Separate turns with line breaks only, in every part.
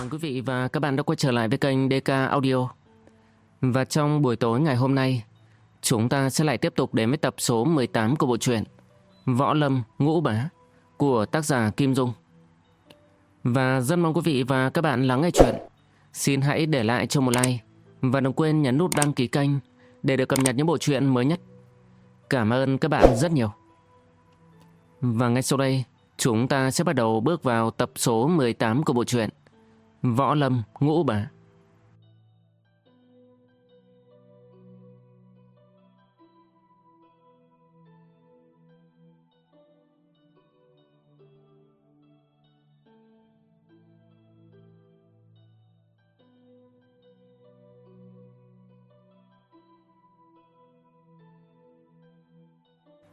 Mừng quý vị và các bạn đã quay trở lại với kênh DK Audio. Và trong buổi tối ngày hôm nay, chúng ta sẽ lại tiếp tục đến với tập số 18 của bộ truyện Võ Lâm Ngũ Bá của tác giả Kim Dung. Và rất mong quý vị và các bạn lắng nghe chuyện. Xin hãy để lại cho một like và đừng quên nhấn nút đăng ký kênh để được cập nhật những bộ truyện mới nhất. Cảm ơn các bạn rất nhiều. Và ngay sau đây, chúng ta sẽ bắt đầu bước vào tập số 18 của bộ truyện Võ Lâm Ngũ Bá.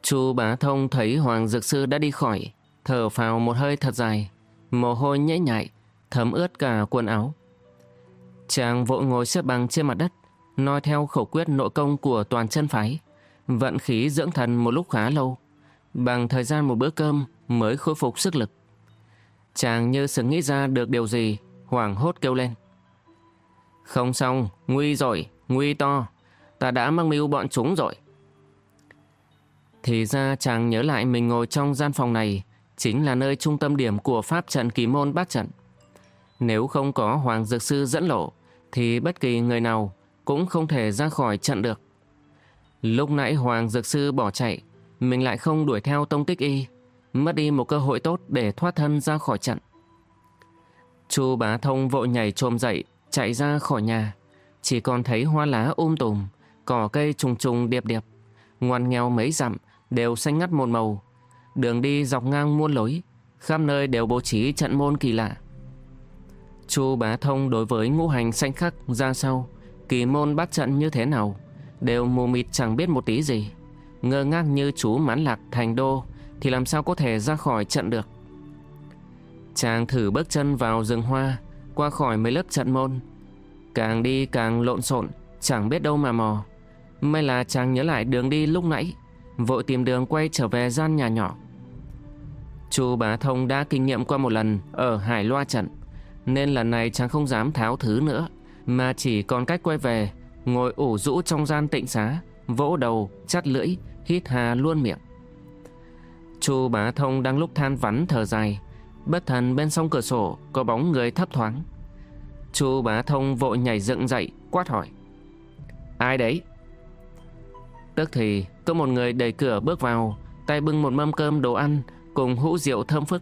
Chu Bá Thông thấy Hoàng Dược Sư đã đi khỏi, thở phào một hơi thật dài, mồ hôi nhễ nhại, thấm ướt cả quần áo. Chàng vội ngồi xếp bằng trên mặt đất, nói theo khẩu quyết nội công của toàn chân phái, vận khí dưỡng thần một lúc khá lâu, bằng thời gian một bữa cơm mới khôi phục sức lực. Chàng như sừng nghĩ ra được điều gì, hoảng hốt kêu lên. Không xong, nguy rồi, nguy to, ta đã mang mưu bọn chúng rồi. Thì ra chàng nhớ lại mình ngồi trong gian phòng này chính là nơi trung tâm điểm của pháp trận kỳ môn bát trận. Nếu không có Hoàng Dược Sư dẫn lộ thì bất kỳ người nào cũng không thể ra khỏi trận được. Lúc nãy Hoàng Dược Sư bỏ chạy, mình lại không đuổi theo tông tích y, mất đi một cơ hội tốt để thoát thân ra khỏi trận. Chu Bá Thông vội nhảy trồm dậy, chạy ra khỏi nhà, chỉ còn thấy hoa lá um tùm, cỏ cây trùng trùng điệp điệp, ngoằn nghèo mấy dặm đều xanh ngắt một màu. Đường đi dọc ngang muôn lối, khắp nơi đều bố trí trận môn kỳ lạ. Chu Bá Thông đối với ngũ hành sanh khắc ra sau, kỳ môn bắt trận như thế nào, đều mù mịt chẳng biết một tí gì. Ngơ ngác như chú mãn lạc thành đô, thì làm sao có thể ra khỏi trận được. Chàng thử bước chân vào rừng hoa, qua khỏi mấy lớp trận môn. Càng đi càng lộn xộn, chẳng biết đâu mà mò. May là chàng nhớ lại đường đi lúc nãy, vội tìm đường quay trở về gian nhà nhỏ. Chu Bá Thông đã kinh nghiệm qua một lần ở Hải Loa trận, nên lần này chàng không dám tháo thứ nữa, mà chỉ còn cách quay về, ngồi ủ rũ trong gian tịnh xá, vỗ đầu, chắt lưỡi, hít hà luôn miệng. Chu Bá Thông đang lúc than vắn thở dài, bất thần bên sông cửa sổ có bóng người thấp thoáng. Chu Bá Thông vội nhảy dựng dậy, quát hỏi. Ai đấy? Tức thì có một người đẩy cửa bước vào, tay bưng một mâm cơm đồ ăn cùng hũ rượu thơm phức.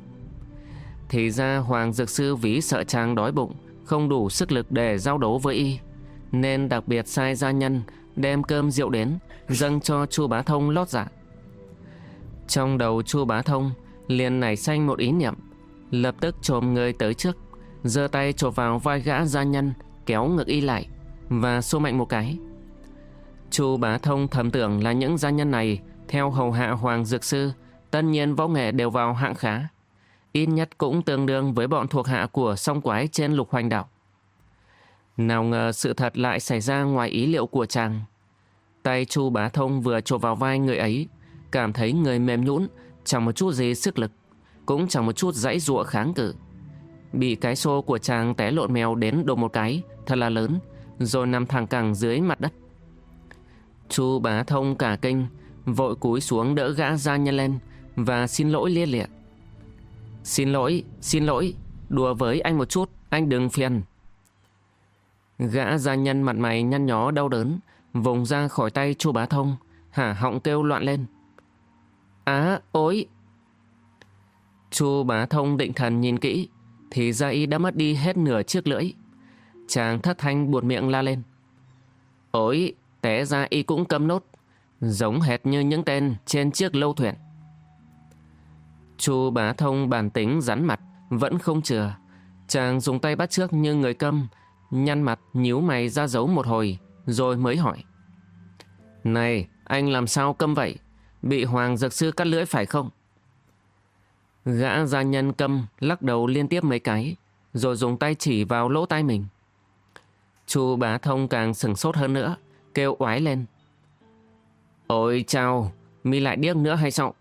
Thì ra Hoàng Dược Sư ví sợ chàng đói bụng, không đủ sức lực để giao đấu với y, nên đặc biệt sai gia nhân đem cơm rượu đến, dâng cho Chu Bá Thông lót dạ. Trong đầu Chu Bá Thông liền nảy sanh một ý niệm, lập tức trồm người tới trước, giơ tay chộp vào vai gã gia nhân, kéo ngực y lại và xô mạnh một cái. Chu Bá Thông thầm tưởng là những gia nhân này theo hầu hạ Hoàng Dược Sư, tất nhiên võ nghệ đều vào hạng khá. Ít nhất cũng tương đương với bọn thuộc hạ của song quái trên lục hoành đảo. Nào ngờ sự thật lại xảy ra ngoài ý liệu của chàng. Tay Chu Bá Thông vừa chộp vào vai người ấy, cảm thấy người mềm nhũn, chẳng một chút gì sức lực, cũng chẳng một chút dãy dụa kháng cự. Bị cái xô của chàng té lộn mèo đến đổ một cái, thật là lớn, rồi nằm thẳng cẳng dưới mặt đất. Chu bá thông cả kinh, vội cúi xuống đỡ gã gia nhân lên và xin lỗi lia liệt. Xin lỗi, xin lỗi, đùa với anh một chút, anh đừng phiền. Gã gia nhân mặt mày nhăn nhó đau đớn, vùng ra khỏi tay chu bá thông, hả họng kêu loạn lên. Á, ối! Chu bá thông định thần nhìn kỹ, thì gia y đã mất đi hết nửa chiếc lưỡi. Chàng thất thanh buột miệng la lên. Ôi, té ra y cũng câm nốt, giống hệt như những tên trên chiếc lâu thuyền. Chu bá thông bản tính rắn mặt, vẫn không chừa. Chàng dùng tay bắt trước như người câm, nhăn mặt nhíu mày ra dấu một hồi, rồi mới hỏi. Này, anh làm sao câm vậy? Bị Hoàng Dược Sư cắt lưỡi phải không? Gã gia nhân câm lắc đầu liên tiếp mấy cái, rồi dùng tay chỉ vào lỗ tai mình. Chu bá thông càng sừng sốt hơn nữa, kêu oái lên. Ôi chào, mi lại điếc nữa hay sao?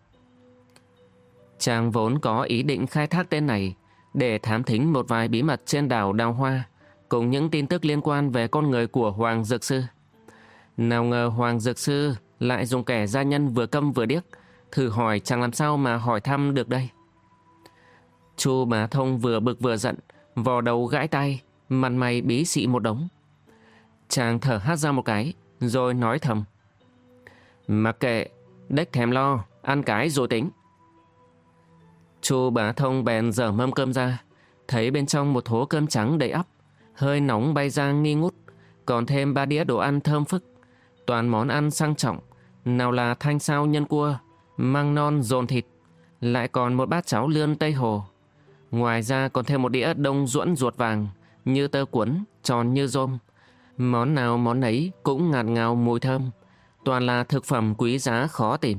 Chàng vốn có ý định khai thác tên này, để thám thính một vài bí mật trên đảo Đào Hoa, cùng những tin tức liên quan về con người của Hoàng Dược Sư. Nào ngờ Hoàng Dược Sư lại dùng kẻ gia nhân vừa câm vừa điếc, thử hỏi chàng làm sao mà hỏi thăm được đây. Chu Bá Thông vừa bực vừa giận, vò đầu gãi tay, mặt mày bí xị một đống. Chàng thở hát ra một cái, rồi nói thầm. Mặc kệ, đếch thèm lo, ăn cái rồi tính. Chu Bá Thông bèn dở mâm cơm ra, thấy bên trong một thố cơm trắng đầy ắp, hơi nóng bay ra nghi ngút, còn thêm ba đĩa đồ ăn thơm phức, toàn món ăn sang trọng, nào là thanh sao nhân cua, măng non dồn thịt, lại còn một bát cháo lươn Tây Hồ. Ngoài ra còn thêm một đĩa đông ruỗn ruột vàng, như tơ cuốn, tròn như rôm. Món nào món ấy cũng ngạt ngào mùi thơm, toàn là thực phẩm quý giá khó tìm.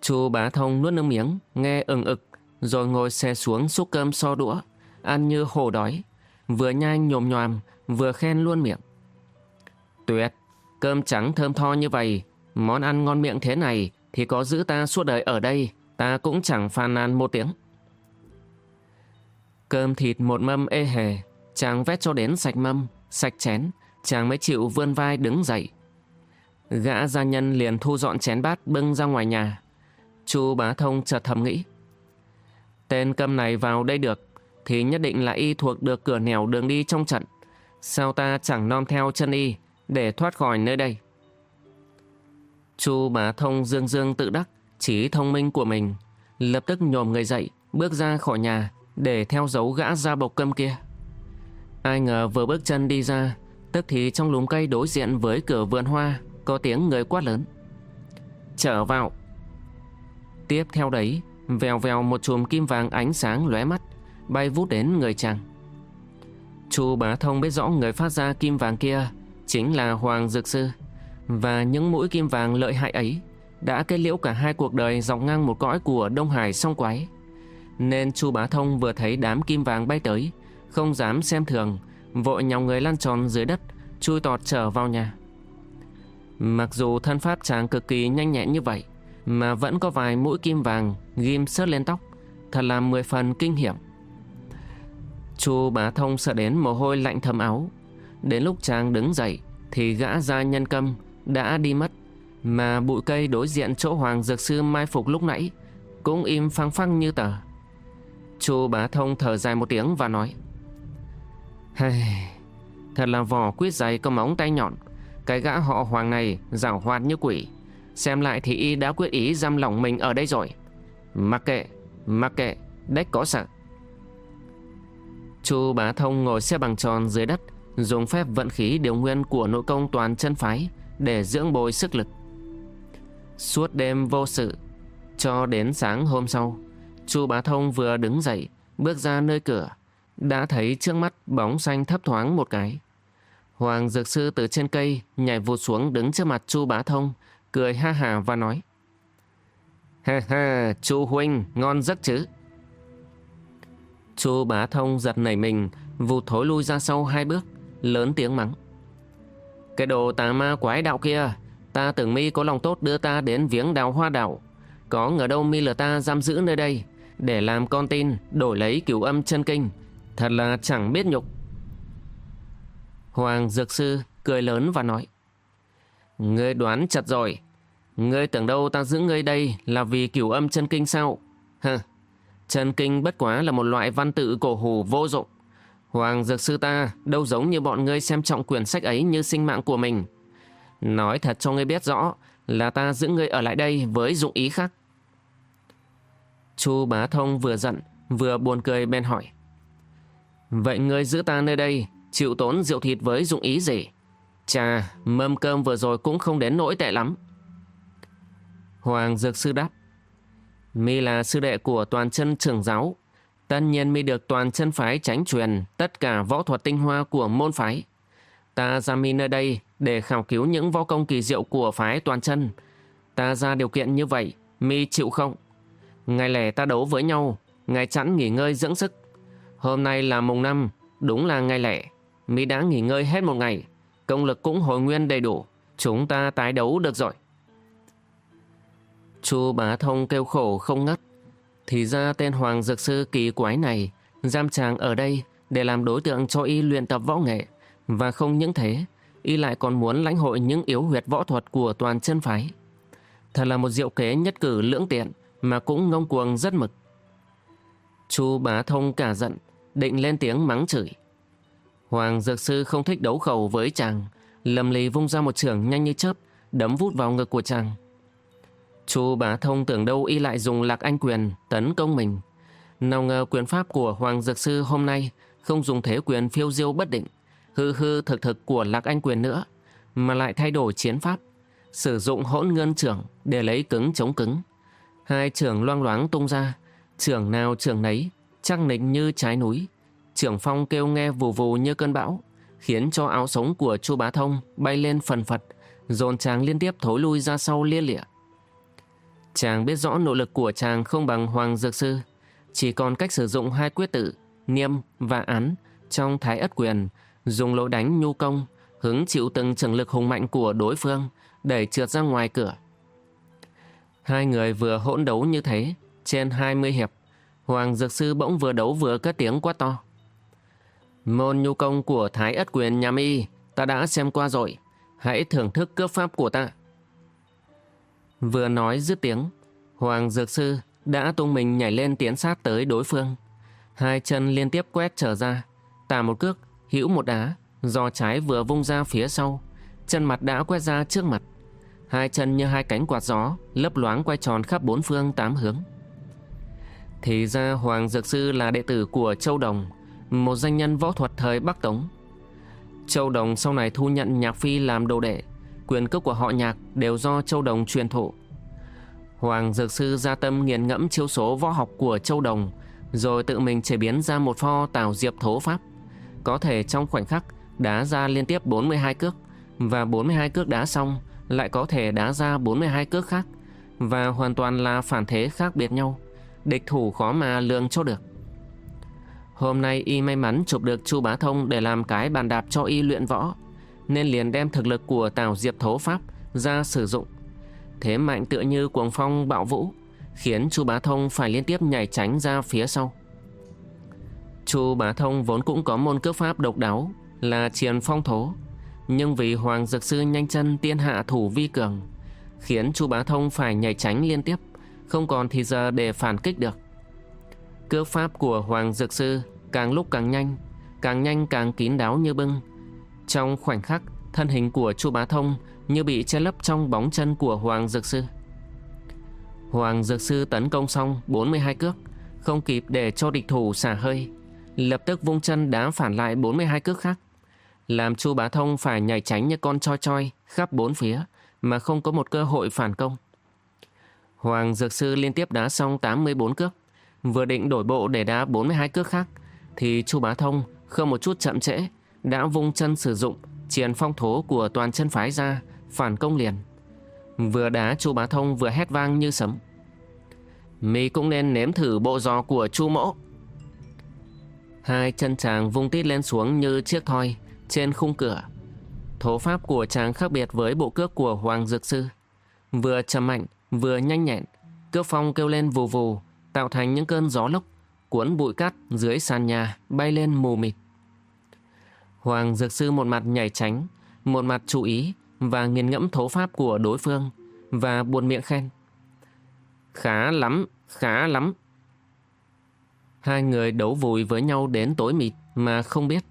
Chú bá thông nuốt nước miếng, nghe ừng ực, rồi ngồi xe xuống xúc cơm so đũa, ăn như hổ đói, vừa nhai nhồm nhòm, vừa khen luôn miệng. Tuyệt, cơm trắng thơm tho như vậy, món ăn ngon miệng thế này thì có giữ ta suốt đời ở đây, ta cũng chẳng phàn nàn một tiếng. Cơm thịt một mâm ê hề, chàng vét cho đến sạch mâm, sạch chén, chàng mới chịu vươn vai đứng dậy. Gã gia nhân liền thu dọn chén bát bưng ra ngoài nhà. Chu bá thông chợt thầm nghĩ. Tên câm này vào đây được, thì nhất định là y thuộc được cửa nẻo đường đi trong trận. Sao ta chẳng non theo chân y để thoát khỏi nơi đây? Chu bá thông dương dương tự đắc, chỉ thông minh của mình, lập tức nhồm người dậy, bước ra khỏi nhà để theo dấu gã ra bộc câm kia. Ai ngờ vừa bước chân đi ra, tức thì trong lúm cây đối diện với cửa vườn hoa có tiếng người quát lớn. Trở vào. Tiếp theo đấy, vèo vèo một chùm kim vàng ánh sáng lóe mắt, bay vút đến người chàng. Chu bá thông biết rõ người phát ra kim vàng kia chính là Hoàng Dược Sư, và những mũi kim vàng lợi hại ấy đã kết liễu cả hai cuộc đời dọc ngang một cõi của Đông Hải song quái. Nên Chu Bá Thông vừa thấy đám kim vàng bay tới, không dám xem thường, vội nhòng người lăn tròn dưới đất, chui tọt trở vào nhà. Mặc dù thân pháp chàng cực kỳ nhanh nhẹn như vậy, mà vẫn có vài mũi kim vàng ghim sớt lên tóc, thật là mười phần kinh hiểm. Chu Bá Thông sợ đến mồ hôi lạnh thấm áo. Đến lúc chàng đứng dậy thì gã gia nhân câm đã đi mất, mà bụi cây đối diện chỗ Hoàng Dược Sư mai phục lúc nãy cũng im phăng phăng như tờ. Chu Bá Thông thở dài một tiếng và nói Hey, Thật là vỏ quyết dày có móng tay nhọn Cái gã họ hoàng này rảo hoạt như quỷ Xem lại thì y đã quyết ý giam lỏng mình ở đây rồi. Mặc kệ, mặc kệ, đếch có sợ. Chu Bá Thông ngồi xếp bằng tròn dưới đất Dùng phép vận khí điều nguyên của nội công toàn chân phái Để dưỡng bồi sức lực. Suốt đêm vô sự Cho đến sáng hôm sau Chu Bá Thông vừa đứng dậy, bước ra nơi cửa, đã thấy trước mắt bóng xanh thấp thoáng một cái. Hoàng Dược Sư từ trên cây nhảy vụt xuống đứng trước mặt Chu Bá Thông, cười ha hà và nói. Ha ha, chú Huynh, ngon giấc chứ. chú Bá Thông giật nảy mình, vụt thối lui ra sau hai bước, lớn tiếng mắng. Cái đồ tà ma quái đạo kia, ta tưởng mi có lòng tốt đưa ta đến viếng đào hoa đảo. Có ngờ đâu mi lừa ta giam giữ nơi đây, để làm con tin đổi lấy cửu âm chân kinh Thật là chẳng biết nhục Hoàng Dược Sư cười lớn và nói Ngươi đoán chặt rồi Ngươi tưởng đâu ta giữ ngươi đây là vì cửu âm chân kinh sao Hừ Chân kinh bất quá là một loại văn tự cổ hủ vô dụng Hoàng Dược Sư ta đâu giống như bọn ngươi xem trọng quyển sách ấy như sinh mạng của mình Nói thật cho ngươi biết rõ là ta giữ ngươi ở lại đây với dụng ý khác Chu Bá Thông vừa giận, vừa buồn cười bên hỏi. Vậy ngươi giữ ta nơi đây, chịu tốn rượu thịt với dụng ý gì? Chà, mâm cơm vừa rồi cũng không đến nỗi tệ lắm. Hoàng Dược Sư đáp. Mi là sư đệ của toàn chân trưởng giáo. Tất nhiên mi được toàn chân phái tránh truyền tất cả võ thuật tinh hoa của môn phái. Ta ra mi nơi đây để khảo cứu những võ công kỳ diệu của phái toàn chân. Ta ra điều kiện như vậy, mi chịu không? Ngày lẻ ta đấu với nhau, ngày chẵn nghỉ ngơi dưỡng sức. Hôm nay là mùng năm, đúng là ngày lẻ. Mi đã nghỉ ngơi hết một ngày, công lực cũng hồi nguyên đầy đủ. Chúng ta tái đấu được rồi. Chu Bá Thông kêu khổ không ngất. Thì ra tên Hoàng Dược Sư kỳ quái này giam chàng ở đây để làm đối tượng cho y luyện tập võ nghệ. Và không những thế, y lại còn muốn lãnh hội những yếu huyệt võ thuật của toàn chân phái. Thật là một diệu kế nhất cử lưỡng tiện mà cũng ngông cuồng rất mực. Chu bá thông cả giận, định lên tiếng mắng chửi. Hoàng Dược Sư không thích đấu khẩu với chàng, lầm lì vung ra một trường nhanh như chớp, đấm vút vào ngực của chàng. Chu bá thông tưởng đâu y lại dùng lạc anh quyền tấn công mình. Nào ngờ quyền pháp của Hoàng Dược Sư hôm nay không dùng thế quyền phiêu diêu bất định, hư hư thực thực của lạc anh quyền nữa, mà lại thay đổi chiến pháp, sử dụng hỗn ngân trưởng để lấy cứng chống cứng. Hai trưởng loang loáng tung ra, trưởng nào trưởng nấy, trăng nịch như trái núi. Trưởng phong kêu nghe vù vù như cơn bão, khiến cho áo sống của chu bá thông bay lên phần phật, dồn tráng liên tiếp thối lui ra sau lia lịa. Chàng biết rõ nỗ lực của chàng không bằng Hoàng Dược Sư, chỉ còn cách sử dụng hai quyết tự, niêm và án trong thái ất quyền, dùng lỗ đánh nhu công, hứng chịu từng trường lực hùng mạnh của đối phương, để trượt ra ngoài cửa. Hai người vừa hỗn đấu như thế, trên 20 hiệp, Hoàng Dược Sư bỗng vừa đấu vừa cất tiếng quá to. Môn nhu công của Thái Ất Quyền nhà mi ta đã xem qua rồi, hãy thưởng thức cướp pháp của ta. Vừa nói dứt tiếng, Hoàng Dược Sư đã tung mình nhảy lên tiến sát tới đối phương. Hai chân liên tiếp quét trở ra, tả một cước, hữu một đá, do trái vừa vung ra phía sau, chân mặt đã quét ra trước mặt. Hai chân như hai cánh quạt gió, lấp loáng quay tròn khắp bốn phương tám hướng. Thì ra Hoàng Dược Sư là đệ tử của Châu Đồng, một danh nhân võ thuật thời Bắc Tống. Châu Đồng sau này thu nhận Nhạc Phi làm đồ đệ, quyền cước của họ Nhạc đều do Châu Đồng truyền thụ. Hoàng Dược Sư gia tâm nghiền ngẫm chiêu số võ học của Châu Đồng, rồi tự mình chế biến ra một pho tào diệp thố pháp. Có thể trong khoảnh khắc đá ra liên tiếp 42 cước, và 42 cước đá xong lại có thể đá ra 42 cước khác, và hoàn toàn là phản thế khác biệt nhau. Địch thủ khó mà lường cho được. Hôm nay y may mắn chụp được Chu Bá Thông để làm cái bàn đạp cho y luyện võ, nên liền đem thực lực của Tào Diệp Thố Pháp ra sử dụng. Thế mạnh tựa như cuồng phong bạo vũ, khiến Chu Bá Thông phải liên tiếp nhảy tránh ra phía sau. Chu Bá Thông vốn cũng có môn cước pháp độc đáo là triền phong thố, nhưng vì Hoàng Dược Sư nhanh chân tiên hạ thủ vi cường, khiến Chu Bá Thông phải nhảy tránh liên tiếp, không còn thì giờ để phản kích được. Cước pháp của Hoàng Dược Sư càng lúc càng nhanh, càng nhanh càng kín đáo như bưng. Trong khoảnh khắc, thân hình của Chu Bá Thông như bị che lấp trong bóng chân của Hoàng Dược Sư. Hoàng Dược Sư tấn công xong 42 cước, không kịp để cho địch thủ xả hơi, lập tức vung chân đá phản lại 42 cước khác, làm Chu Bá Thông phải nhảy tránh như con choi choi khắp bốn phía mà không có một cơ hội phản công. Hoàng Dược Sư liên tiếp đá xong 84 cước, vừa định đổi bộ để đá 42 cước khác, thì Chu Bá Thông không một chút chậm trễ, đã vung chân sử dụng triển phong thố của toàn chân phái ra, phản công liền. Vừa đá Chu Bá Thông vừa hét vang như sấm. Mi cũng nên nếm thử bộ giò của Chu Mỗ. Hai chân chàng vung tít lên xuống như chiếc thoi trên khung cửa. Thố pháp của chàng khác biệt với bộ cước của Hoàng Dược Sư. Vừa trầm mạnh, vừa nhanh nhẹn, cước phong kêu lên vù vù, tạo thành những cơn gió lốc, cuốn bụi cát dưới sàn nhà bay lên mù mịt. Hoàng Dược Sư một mặt nhảy tránh, một mặt chú ý và nghiền ngẫm thấu pháp của đối phương và buồn miệng khen. Khá lắm, khá lắm. Hai người đấu vùi với nhau đến tối mịt mà không biết.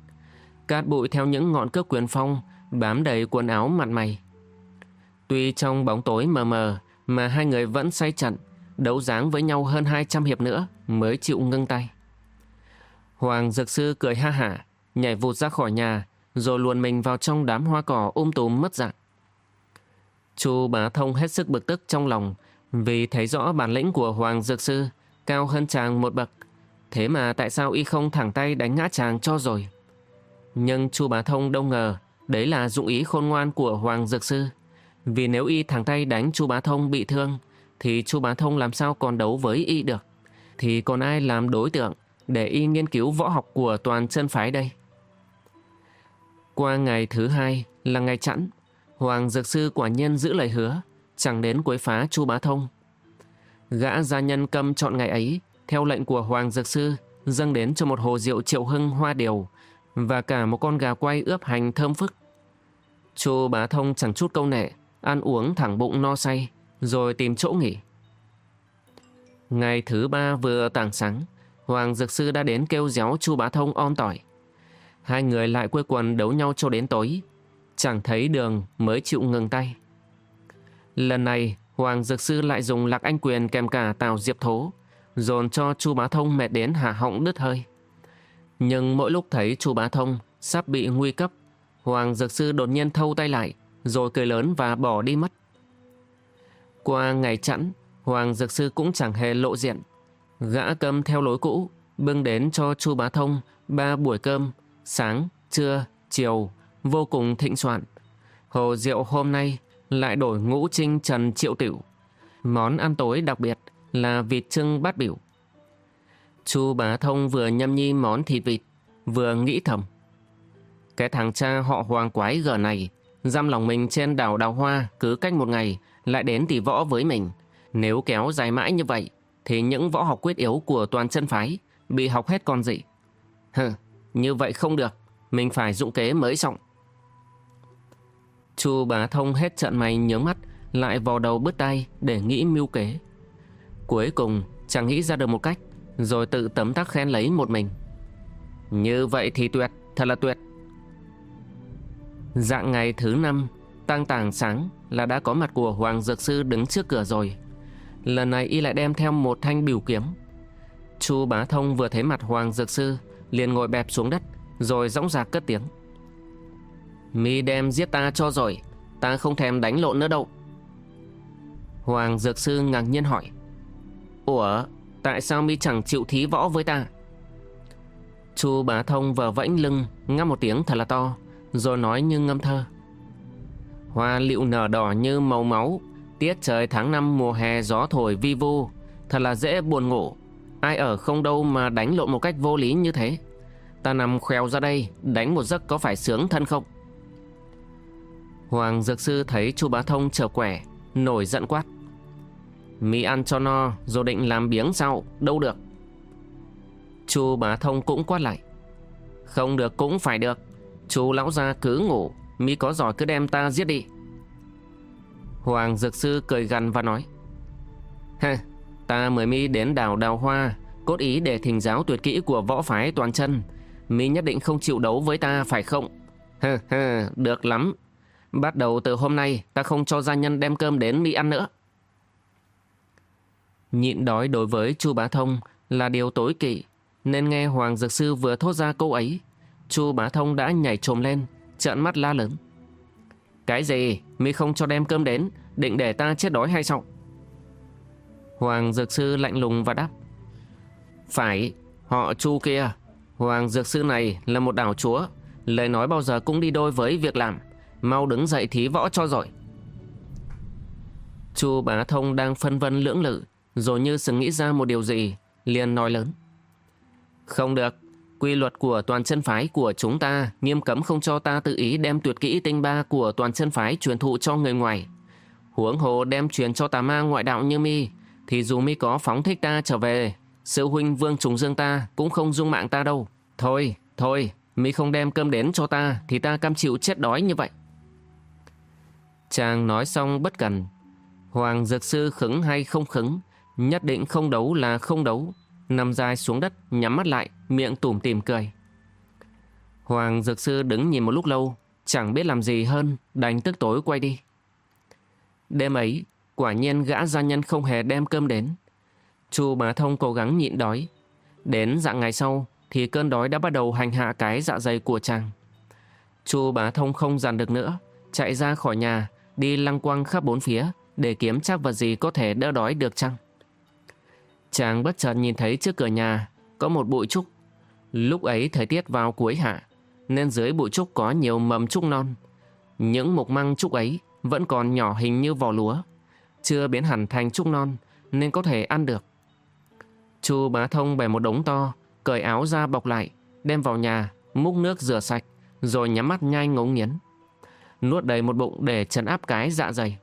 Cát bụi theo những ngọn cước quyền phong bám đầy quần áo mặt mày. Tuy trong bóng tối mờ mờ mà hai người vẫn say trận, đấu dáng với nhau hơn 200 hiệp nữa mới chịu ngưng tay. Hoàng Dược Sư cười ha hả, nhảy vụt ra khỏi nhà, rồi luồn mình vào trong đám hoa cỏ ôm tùm mất dạng. Chu Bá Thông hết sức bực tức trong lòng, vì thấy rõ bản lĩnh của Hoàng Dược Sư cao hơn chàng một bậc. Thế mà tại sao y không thẳng tay đánh ngã chàng cho rồi? Nhưng Chu Bá Thông đâu ngờ đấy là dụng ý khôn ngoan của Hoàng Dược Sư. Vì nếu y thẳng tay đánh Chu Bá Thông bị thương, thì Chu Bá Thông làm sao còn đấu với y được? Thì còn ai làm đối tượng để y nghiên cứu võ học của toàn chân phái đây? Qua ngày thứ hai là ngày chẵn, Hoàng Dược Sư quả nhiên giữ lời hứa, chẳng đến quấy phá Chu Bá Thông. Gã gia nhân câm chọn ngày ấy theo lệnh của Hoàng Dược Sư, dâng đến cho một hồ rượu triệu hưng hoa điều và cả một con gà quay ướp hành thơm phức. Chu Bá Thông chẳng chút câu nệ, ăn uống thẳng bụng no say, rồi tìm chỗ nghỉ. Ngày thứ ba vừa tảng sáng, Hoàng Dược Sư đã đến kêu réo Chu Bá Thông om tỏi. Hai người lại quây quần đấu nhau cho đến tối, chẳng thấy đường mới chịu ngừng tay. Lần này, Hoàng Dược Sư lại dùng lạc anh quyền kèm cả Tào Diệp Thố, dồn cho Chu Bá Thông mệt đến hạ họng đứt hơi. Nhưng mỗi lúc thấy Chu Bá Thông sắp bị nguy cấp, Hoàng Dược Sư đột nhiên thâu tay lại, rồi cười lớn và bỏ đi mất. Qua ngày chẵn, Hoàng Dược Sư cũng chẳng hề lộ diện. Gã cơm theo lối cũ, bưng đến cho Chu Bá Thông ba buổi cơm, sáng, trưa, chiều, vô cùng thịnh soạn. Hồ rượu hôm nay lại đổi ngũ trinh trần triệu tiểu. Món ăn tối đặc biệt là vịt trưng bát biểu. Chu Bá Thông vừa nhâm nhi món thịt vịt, vừa nghĩ thầm. Cái thằng cha họ hoàng quái gở này, giam lòng mình trên đảo đào hoa cứ cách một ngày, lại đến tỷ võ với mình. Nếu kéo dài mãi như vậy, thì những võ học quyết yếu của toàn chân phái bị học hết con gì. Hừ, như vậy không được, mình phải dụng kế mới xong. Chu Bá Thông hết trận mày nhớ mắt, lại vò đầu bứt tay để nghĩ mưu kế. Cuối cùng chẳng nghĩ ra được một cách, rồi tự tấm tắc khen lấy một mình. Như vậy thì tuyệt, thật là tuyệt. Dạng ngày thứ năm, tăng tàng sáng là đã có mặt của Hoàng Dược Sư đứng trước cửa rồi. Lần này y lại đem theo một thanh biểu kiếm. Chu Bá Thông vừa thấy mặt Hoàng Dược Sư, liền ngồi bẹp xuống đất, rồi dõng dạc cất tiếng. Mi đem giết ta cho rồi, ta không thèm đánh lộn nữa đâu. Hoàng Dược Sư ngạc nhiên hỏi. Ủa, tại sao mi chẳng chịu thí võ với ta? Chu Bá Thông vờ vẫy lưng, ngắp một tiếng thật là to, rồi nói như ngâm thơ. Hoa liệu nở đỏ như màu máu, tiết trời tháng năm mùa hè gió thổi vi vu, thật là dễ buồn ngủ. Ai ở không đâu mà đánh lộn một cách vô lý như thế. Ta nằm khèo ra đây, đánh một giấc có phải sướng thân không? Hoàng Dược Sư thấy chu Bá Thông trở quẻ, nổi giận quát. Mì ăn cho no, rồi định làm biếng sao, đâu được. Chu Bá Thông cũng quát lại. Không được cũng phải được, Chu lão gia cứ ngủ, mi có giỏi cứ đem ta giết đi. Hoàng Dược Sư cười gằn và nói. Ha, ta mời mi đến đảo đào hoa, cốt ý để thỉnh giáo tuyệt kỹ của võ phái toàn chân. Mi nhất định không chịu đấu với ta phải không? Ha ha, được lắm, Bắt đầu từ hôm nay ta không cho gia nhân đem cơm đến mi ăn nữa. Nhịn đói đối với Chu Bá Thông là điều tối kỵ, nên nghe Hoàng Dược Sư vừa thốt ra câu ấy, Chu Bá Thông đã nhảy trồm lên, trợn mắt la lớn. Cái gì? Mi không cho đem cơm đến, định để ta chết đói hay sao? Hoàng Dược Sư lạnh lùng và đáp. Phải, họ Chu kia, Hoàng Dược Sư này là một đảo chúa, lời nói bao giờ cũng đi đôi với việc làm. Mau đứng dậy thí võ cho rồi Chu Bá Thông đang phân vân lưỡng lự Rồi như sừng nghĩ ra một điều gì liền nói lớn. Không được Quy luật của toàn chân phái của chúng ta Nghiêm cấm không cho ta tự ý đem tuyệt kỹ tinh ba Của toàn chân phái truyền thụ cho người ngoài. Huống hồ đem truyền cho tà ma ngoại đạo như mi thì dù mi có phóng thích ta trở về Sư huynh vương trùng dương ta Cũng không dung mạng ta đâu Thôi, thôi Mi không đem cơm đến cho ta Thì ta cam chịu chết đói như vậy Chàng nói xong bất cần. Hoàng Dược Sư khứng hay không khứng, nhất định không đấu là không đấu. Nằm dài xuống đất, nhắm mắt lại, miệng tủm tìm cười. Hoàng Dược Sư đứng nhìn một lúc lâu, chẳng biết làm gì hơn, đành tức tối quay đi. Đêm ấy, quả nhiên gã gia nhân không hề đem cơm đến. Chu Bá Thông cố gắng nhịn đói. Đến dạng ngày sau, thì cơn đói đã bắt đầu hành hạ cái dạ dày của chàng. Chu Bá Thông không dằn được nữa, chạy ra khỏi nhà, đi lăng quăng khắp bốn phía để kiếm chắc vật gì có thể đỡ đói được chăng. Chàng bất chợt nhìn thấy trước cửa nhà có một bụi trúc. Lúc ấy thời tiết vào cuối hạ, nên dưới bụi trúc có nhiều mầm trúc non. Những mục măng trúc ấy vẫn còn nhỏ hình như vỏ lúa, chưa biến hẳn thành trúc non nên có thể ăn được. Chu bá thông bẻ một đống to, cởi áo ra bọc lại, đem vào nhà, múc nước rửa sạch, rồi nhắm mắt nhai ngấu nghiến nuốt đầy một bụng để trấn áp cái dạ dày.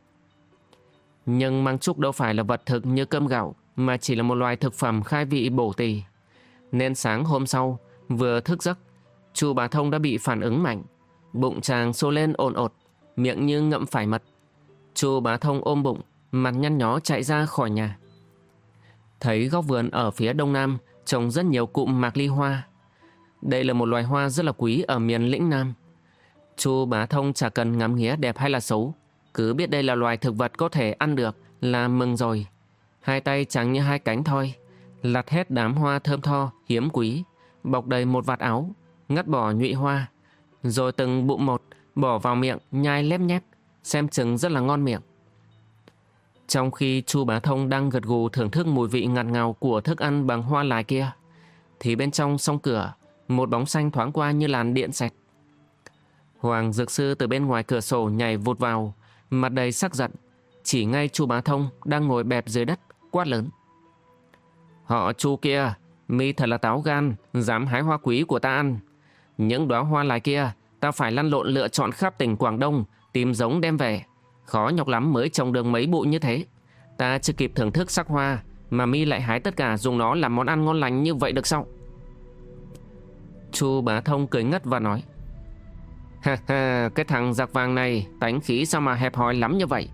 Nhưng măng trúc đâu phải là vật thực như cơm gạo, mà chỉ là một loài thực phẩm khai vị bổ tỳ. Nên sáng hôm sau, vừa thức giấc, chu Bá thông đã bị phản ứng mạnh. Bụng chàng sôi lên ồn ột, miệng như ngậm phải mật. chu Bá thông ôm bụng, mặt nhăn nhó chạy ra khỏi nhà. Thấy góc vườn ở phía đông nam trồng rất nhiều cụm mạc ly hoa. Đây là một loài hoa rất là quý ở miền lĩnh Nam. Chu bá thông chả cần ngắm nghía đẹp hay là xấu, cứ biết đây là loài thực vật có thể ăn được là mừng rồi. Hai tay trắng như hai cánh thôi, lặt hết đám hoa thơm tho, hiếm quý, bọc đầy một vạt áo, ngắt bỏ nhụy hoa, rồi từng bụng một bỏ vào miệng nhai lép nhép, xem chừng rất là ngon miệng. Trong khi Chu Bá Thông đang gật gù thưởng thức mùi vị ngạt ngào của thức ăn bằng hoa lại kia, thì bên trong song cửa, một bóng xanh thoáng qua như làn điện sạch. Hoàng Dược Sư từ bên ngoài cửa sổ nhảy vụt vào, mặt đầy sắc giận, chỉ ngay Chu Bá Thông đang ngồi bẹp dưới đất, quát lớn. Họ Chu kia, mi thật là táo gan, dám hái hoa quý của ta ăn. Những đóa hoa lại kia, ta phải lăn lộn lựa chọn khắp tỉnh Quảng Đông, tìm giống đem về. Khó nhọc lắm mới trồng được mấy bụi như thế. Ta chưa kịp thưởng thức sắc hoa, mà mi lại hái tất cả dùng nó làm món ăn ngon lành như vậy được sao? Chu Bá Thông cười ngất và nói. Ha ha, cái thằng giặc vàng này tánh khí sao mà hẹp hòi lắm như vậy?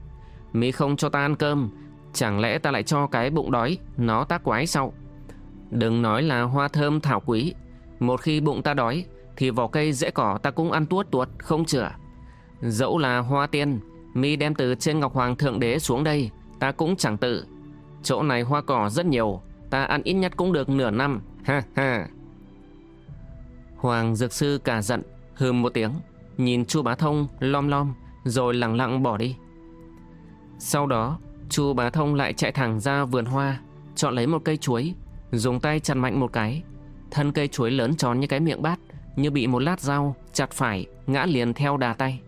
Mi không cho ta ăn cơm, chẳng lẽ ta lại cho cái bụng đói, nó tác quái sao? Đừng nói là hoa thơm thảo quý, một khi bụng ta đói, thì vỏ cây dễ cỏ ta cũng ăn tuốt tuột, không chữa. Dẫu là hoa tiên, mi đem từ trên Ngọc Hoàng Thượng Đế xuống đây, ta cũng chẳng tự. Chỗ này hoa cỏ rất nhiều, ta ăn ít nhất cũng được nửa năm, ha ha. Hoàng Dược Sư cả giận, hừm một tiếng, nhìn Chu Bá Thông lom lom, rồi lặng lặng bỏ đi. Sau đó, Chu Bá Thông lại chạy thẳng ra vườn hoa, chọn lấy một cây chuối, dùng tay chặt mạnh một cái. Thân cây chuối lớn tròn như cái miệng bát, như bị một lát dao chặt phải, ngã liền theo đà tay.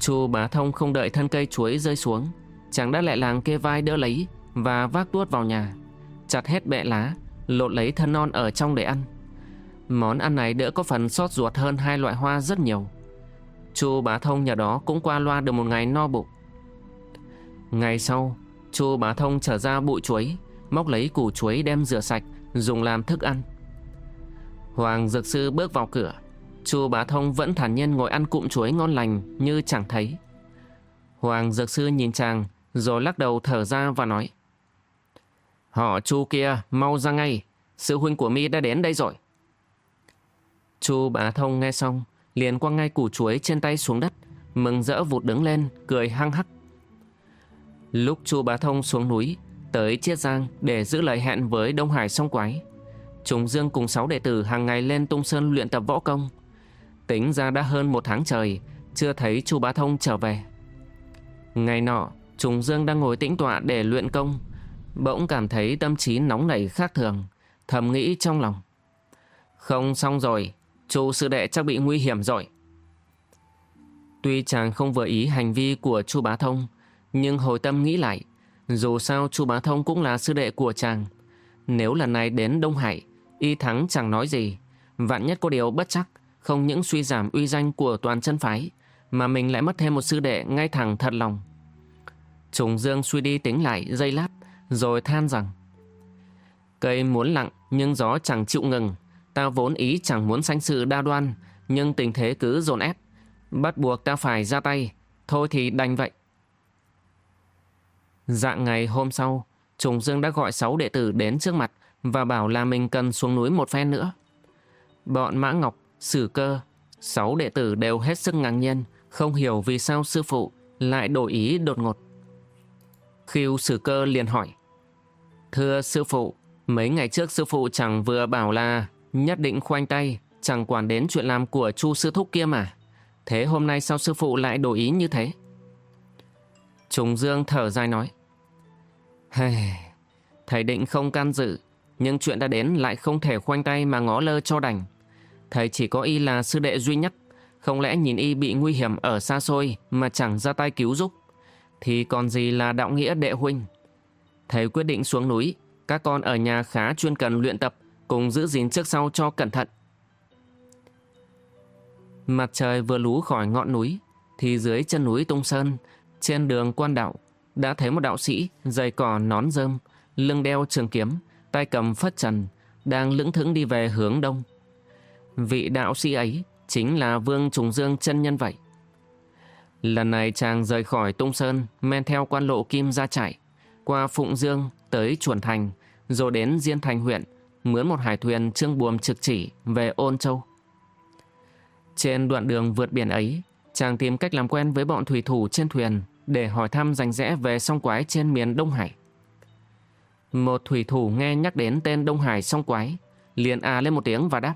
Chu Bá Thông không đợi thân cây chuối rơi xuống, chàng đã lại làng kê vai đỡ lấy và vác tuốt vào nhà, chặt hết bẹ lá, lột lấy thân non ở trong để ăn. Món ăn này đỡ có phần sót ruột hơn hai loại hoa rất nhiều. Chu Bá Thông nhờ đó cũng qua loa được một ngày no bụng. Ngày sau, Chu Bá Thông trở ra bụi chuối, móc lấy củ chuối đem rửa sạch, dùng làm thức ăn. Hoàng Dược Sư bước vào cửa, Chu Bá Thông vẫn thản nhiên ngồi ăn cụm chuối ngon lành như chẳng thấy. Hoàng Dược Sư nhìn chàng, rồi lắc đầu thở ra và nói. Họ Chu kia, mau ra ngay, sư huynh của mi đã đến đây rồi. Chu Bá Thông nghe xong, liền quăng ngay củ chuối trên tay xuống đất, mừng rỡ vụt đứng lên, cười hăng hắc. Lúc Chu Bá Thông xuống núi, tới Chiết Giang để giữ lời hẹn với Đông Hải song quái, Trùng Dương cùng sáu đệ tử hàng ngày lên Tung Sơn luyện tập võ công. Tính ra đã hơn một tháng trời, chưa thấy Chu Bá Thông trở về. Ngày nọ, Trùng Dương đang ngồi tĩnh tọa để luyện công, bỗng cảm thấy tâm trí nóng nảy khác thường, thầm nghĩ trong lòng. Không xong rồi, Chu sư đệ chắc bị nguy hiểm rồi. Tuy chàng không vừa ý hành vi của Chu Bá Thông, nhưng hồi tâm nghĩ lại, dù sao Chu Bá Thông cũng là sư đệ của chàng. Nếu lần này đến Đông Hải, y thắng chẳng nói gì. Vạn nhất có điều bất chắc, không những suy giảm uy danh của toàn chân phái, mà mình lại mất thêm một sư đệ ngay thẳng thật lòng. Trùng Dương suy đi tính lại dây lát, rồi than rằng Cây muốn lặng nhưng gió chẳng chịu ngừng. Ta vốn ý chẳng muốn sanh sự đa đoan, nhưng tình thế cứ dồn ép. Bắt buộc ta phải ra tay, thôi thì đành vậy. Dạng ngày hôm sau, Trùng Dương đã gọi sáu đệ tử đến trước mặt và bảo là mình cần xuống núi một phen nữa. Bọn Mã Ngọc, Sử Cơ, sáu đệ tử đều hết sức ngạc nhiên, không hiểu vì sao sư phụ lại đổi ý đột ngột. Khiêu Sử Cơ liền hỏi, Thưa sư phụ, mấy ngày trước sư phụ chẳng vừa bảo là nhất định khoanh tay, chẳng quản đến chuyện làm của chu sư thúc kia mà. Thế hôm nay sao sư phụ lại đổi ý như thế? Trùng Dương thở dài nói, Hey, thầy định không can dự, nhưng chuyện đã đến lại không thể khoanh tay mà ngó lơ cho đành. Thầy chỉ có y là sư đệ duy nhất, không lẽ nhìn y bị nguy hiểm ở xa xôi mà chẳng ra tay cứu giúp, thì còn gì là đạo nghĩa đệ huynh. Thầy quyết định xuống núi, các con ở nhà khá chuyên cần luyện tập, cùng giữ gìn trước sau cho cẩn thận. Mặt trời vừa lú khỏi ngọn núi, thì dưới chân núi Tung Sơn, trên đường quan đạo, đã thấy một đạo sĩ dày cỏ nón rơm, lưng đeo trường kiếm, tay cầm phất trần, đang lững thững đi về hướng đông. Vị đạo sĩ ấy chính là Vương Trùng Dương chân nhân vậy. Lần này chàng rời khỏi Tung Sơn, men theo quan lộ Kim ra chạy, qua Phụng Dương tới Chuẩn Thành, rồi đến Diên Thành huyện, mướn một hải thuyền trương buồm trực chỉ về Ôn Châu. Trên đoạn đường vượt biển ấy, chàng tìm cách làm quen với bọn thủy thủ trên thuyền để hỏi thăm rành rẽ về sông quái trên miền Đông Hải. Một thủy thủ nghe nhắc đến tên Đông Hải sông quái, liền à lên một tiếng và đáp.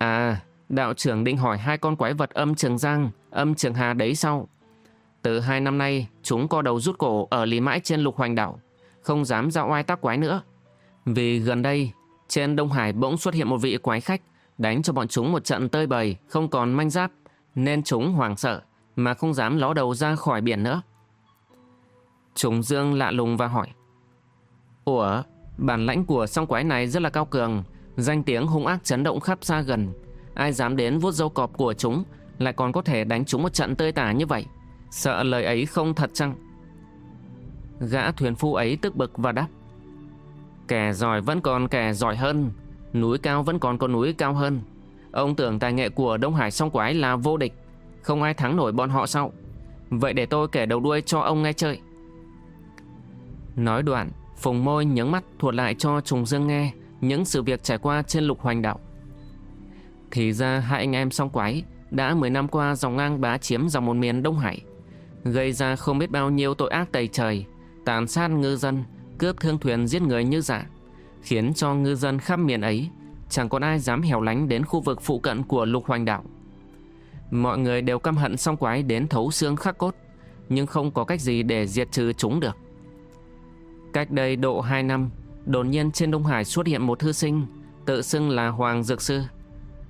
À, đạo trưởng định hỏi hai con quái vật âm Trường Giang, âm Trường Hà đấy sau. Từ hai năm nay, chúng co đầu rút cổ ở lý mãi trên lục hoành đảo, không dám ra oai tác quái nữa. Vì gần đây, trên Đông Hải bỗng xuất hiện một vị quái khách, đánh cho bọn chúng một trận tơi bời, không còn manh giáp, nên chúng hoảng sợ, mà không dám ló đầu ra khỏi biển nữa. Trùng Dương lạ lùng và hỏi. Ủa, bản lãnh của song quái này rất là cao cường, danh tiếng hung ác chấn động khắp xa gần. Ai dám đến vuốt dâu cọp của chúng, lại còn có thể đánh chúng một trận tơi tả như vậy. Sợ lời ấy không thật chăng? Gã thuyền phu ấy tức bực và đáp. Kẻ giỏi vẫn còn kẻ giỏi hơn, núi cao vẫn còn có núi cao hơn. Ông tưởng tài nghệ của Đông Hải song quái là vô địch, không ai thắng nổi bọn họ sau Vậy để tôi kể đầu đuôi cho ông nghe chơi. Nói đoạn, Phùng môi nhướng mắt thuật lại cho Trùng Dương nghe những sự việc trải qua trên lục hoành đạo. Thì ra hai anh em song quái đã 10 năm qua dòng ngang bá chiếm dòng một miền Đông Hải, gây ra không biết bao nhiêu tội ác tày trời, tàn sát ngư dân, cướp thương thuyền giết người như giả, khiến cho ngư dân khắp miền ấy chẳng còn ai dám hẻo lánh đến khu vực phụ cận của lục hoành đảo. Mọi người đều căm hận song quái đến thấu xương khắc cốt, nhưng không có cách gì để diệt trừ chúng được. Cách đây độ 2 năm, đột nhiên trên Đông Hải xuất hiện một thư sinh, tự xưng là Hoàng Dược Sư.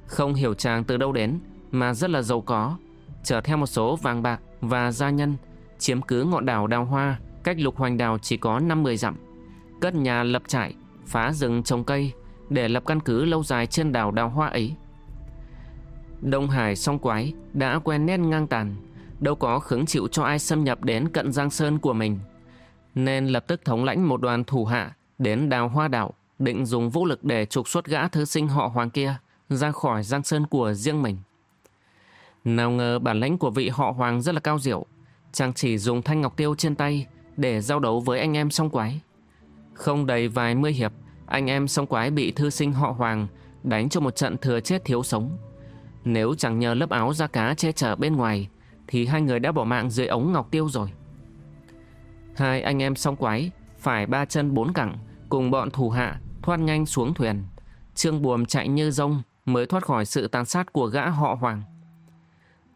Không hiểu chàng từ đâu đến, mà rất là giàu có, chở theo một số vàng bạc và gia nhân, chiếm cứ ngọn đảo Đào Hoa, cách lục hoành đảo chỉ có 5-10 dặm. Cất nhà lập trại, phá rừng trồng cây, để lập căn cứ lâu dài trên đảo Đào Hoa ấy. Đông Hải song quái đã quen nét ngang tàn, đâu có khứng chịu cho ai xâm nhập đến cận Giang Sơn của mình nên lập tức thống lãnh một đoàn thủ hạ đến đào hoa đảo, định dùng vũ lực để trục xuất gã thư sinh họ hoàng kia ra khỏi giang sơn của riêng mình. Nào ngờ bản lãnh của vị họ hoàng rất là cao diệu, chàng chỉ dùng thanh ngọc tiêu trên tay để giao đấu với anh em song quái. Không đầy vài mươi hiệp, anh em song quái bị thư sinh họ hoàng đánh cho một trận thừa chết thiếu sống. Nếu chẳng nhờ lớp áo da cá che chở bên ngoài, thì hai người đã bỏ mạng dưới ống ngọc tiêu rồi. Hai anh em song quái, phải ba chân bốn cẳng, cùng bọn thủ hạ, thoát nhanh xuống thuyền. Trương Buồm chạy như rông mới thoát khỏi sự tàn sát của gã họ Hoàng.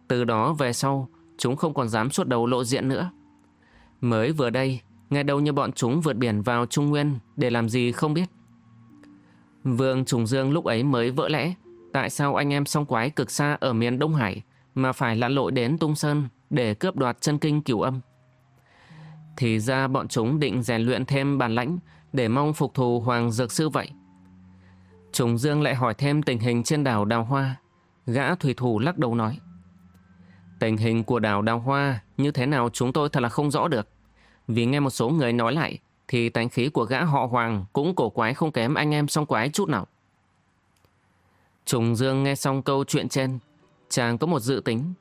Từ đó về sau, chúng không còn dám suốt đầu lộ diện nữa. Mới vừa đây, nghe đâu như bọn chúng vượt biển vào Trung Nguyên để làm gì không biết. Vương Trùng Dương lúc ấy mới vỡ lẽ, tại sao anh em song quái cực xa ở miền Đông Hải mà phải lặn lội đến Tung Sơn để cướp đoạt chân kinh cửu âm. Thì ra bọn chúng định rèn luyện thêm bản lãnh để mong phục thù Hoàng Dược Sư vậy. Trùng Dương lại hỏi thêm tình hình trên đảo Đào Hoa. Gã thủy thủ lắc đầu nói. Tình hình của đảo Đào Hoa như thế nào chúng tôi thật là không rõ được. Vì nghe một số người nói lại thì tánh khí của gã họ Hoàng cũng cổ quái không kém anh em song quái chút nào. Trùng Dương nghe xong câu chuyện trên, chàng có một dự tính.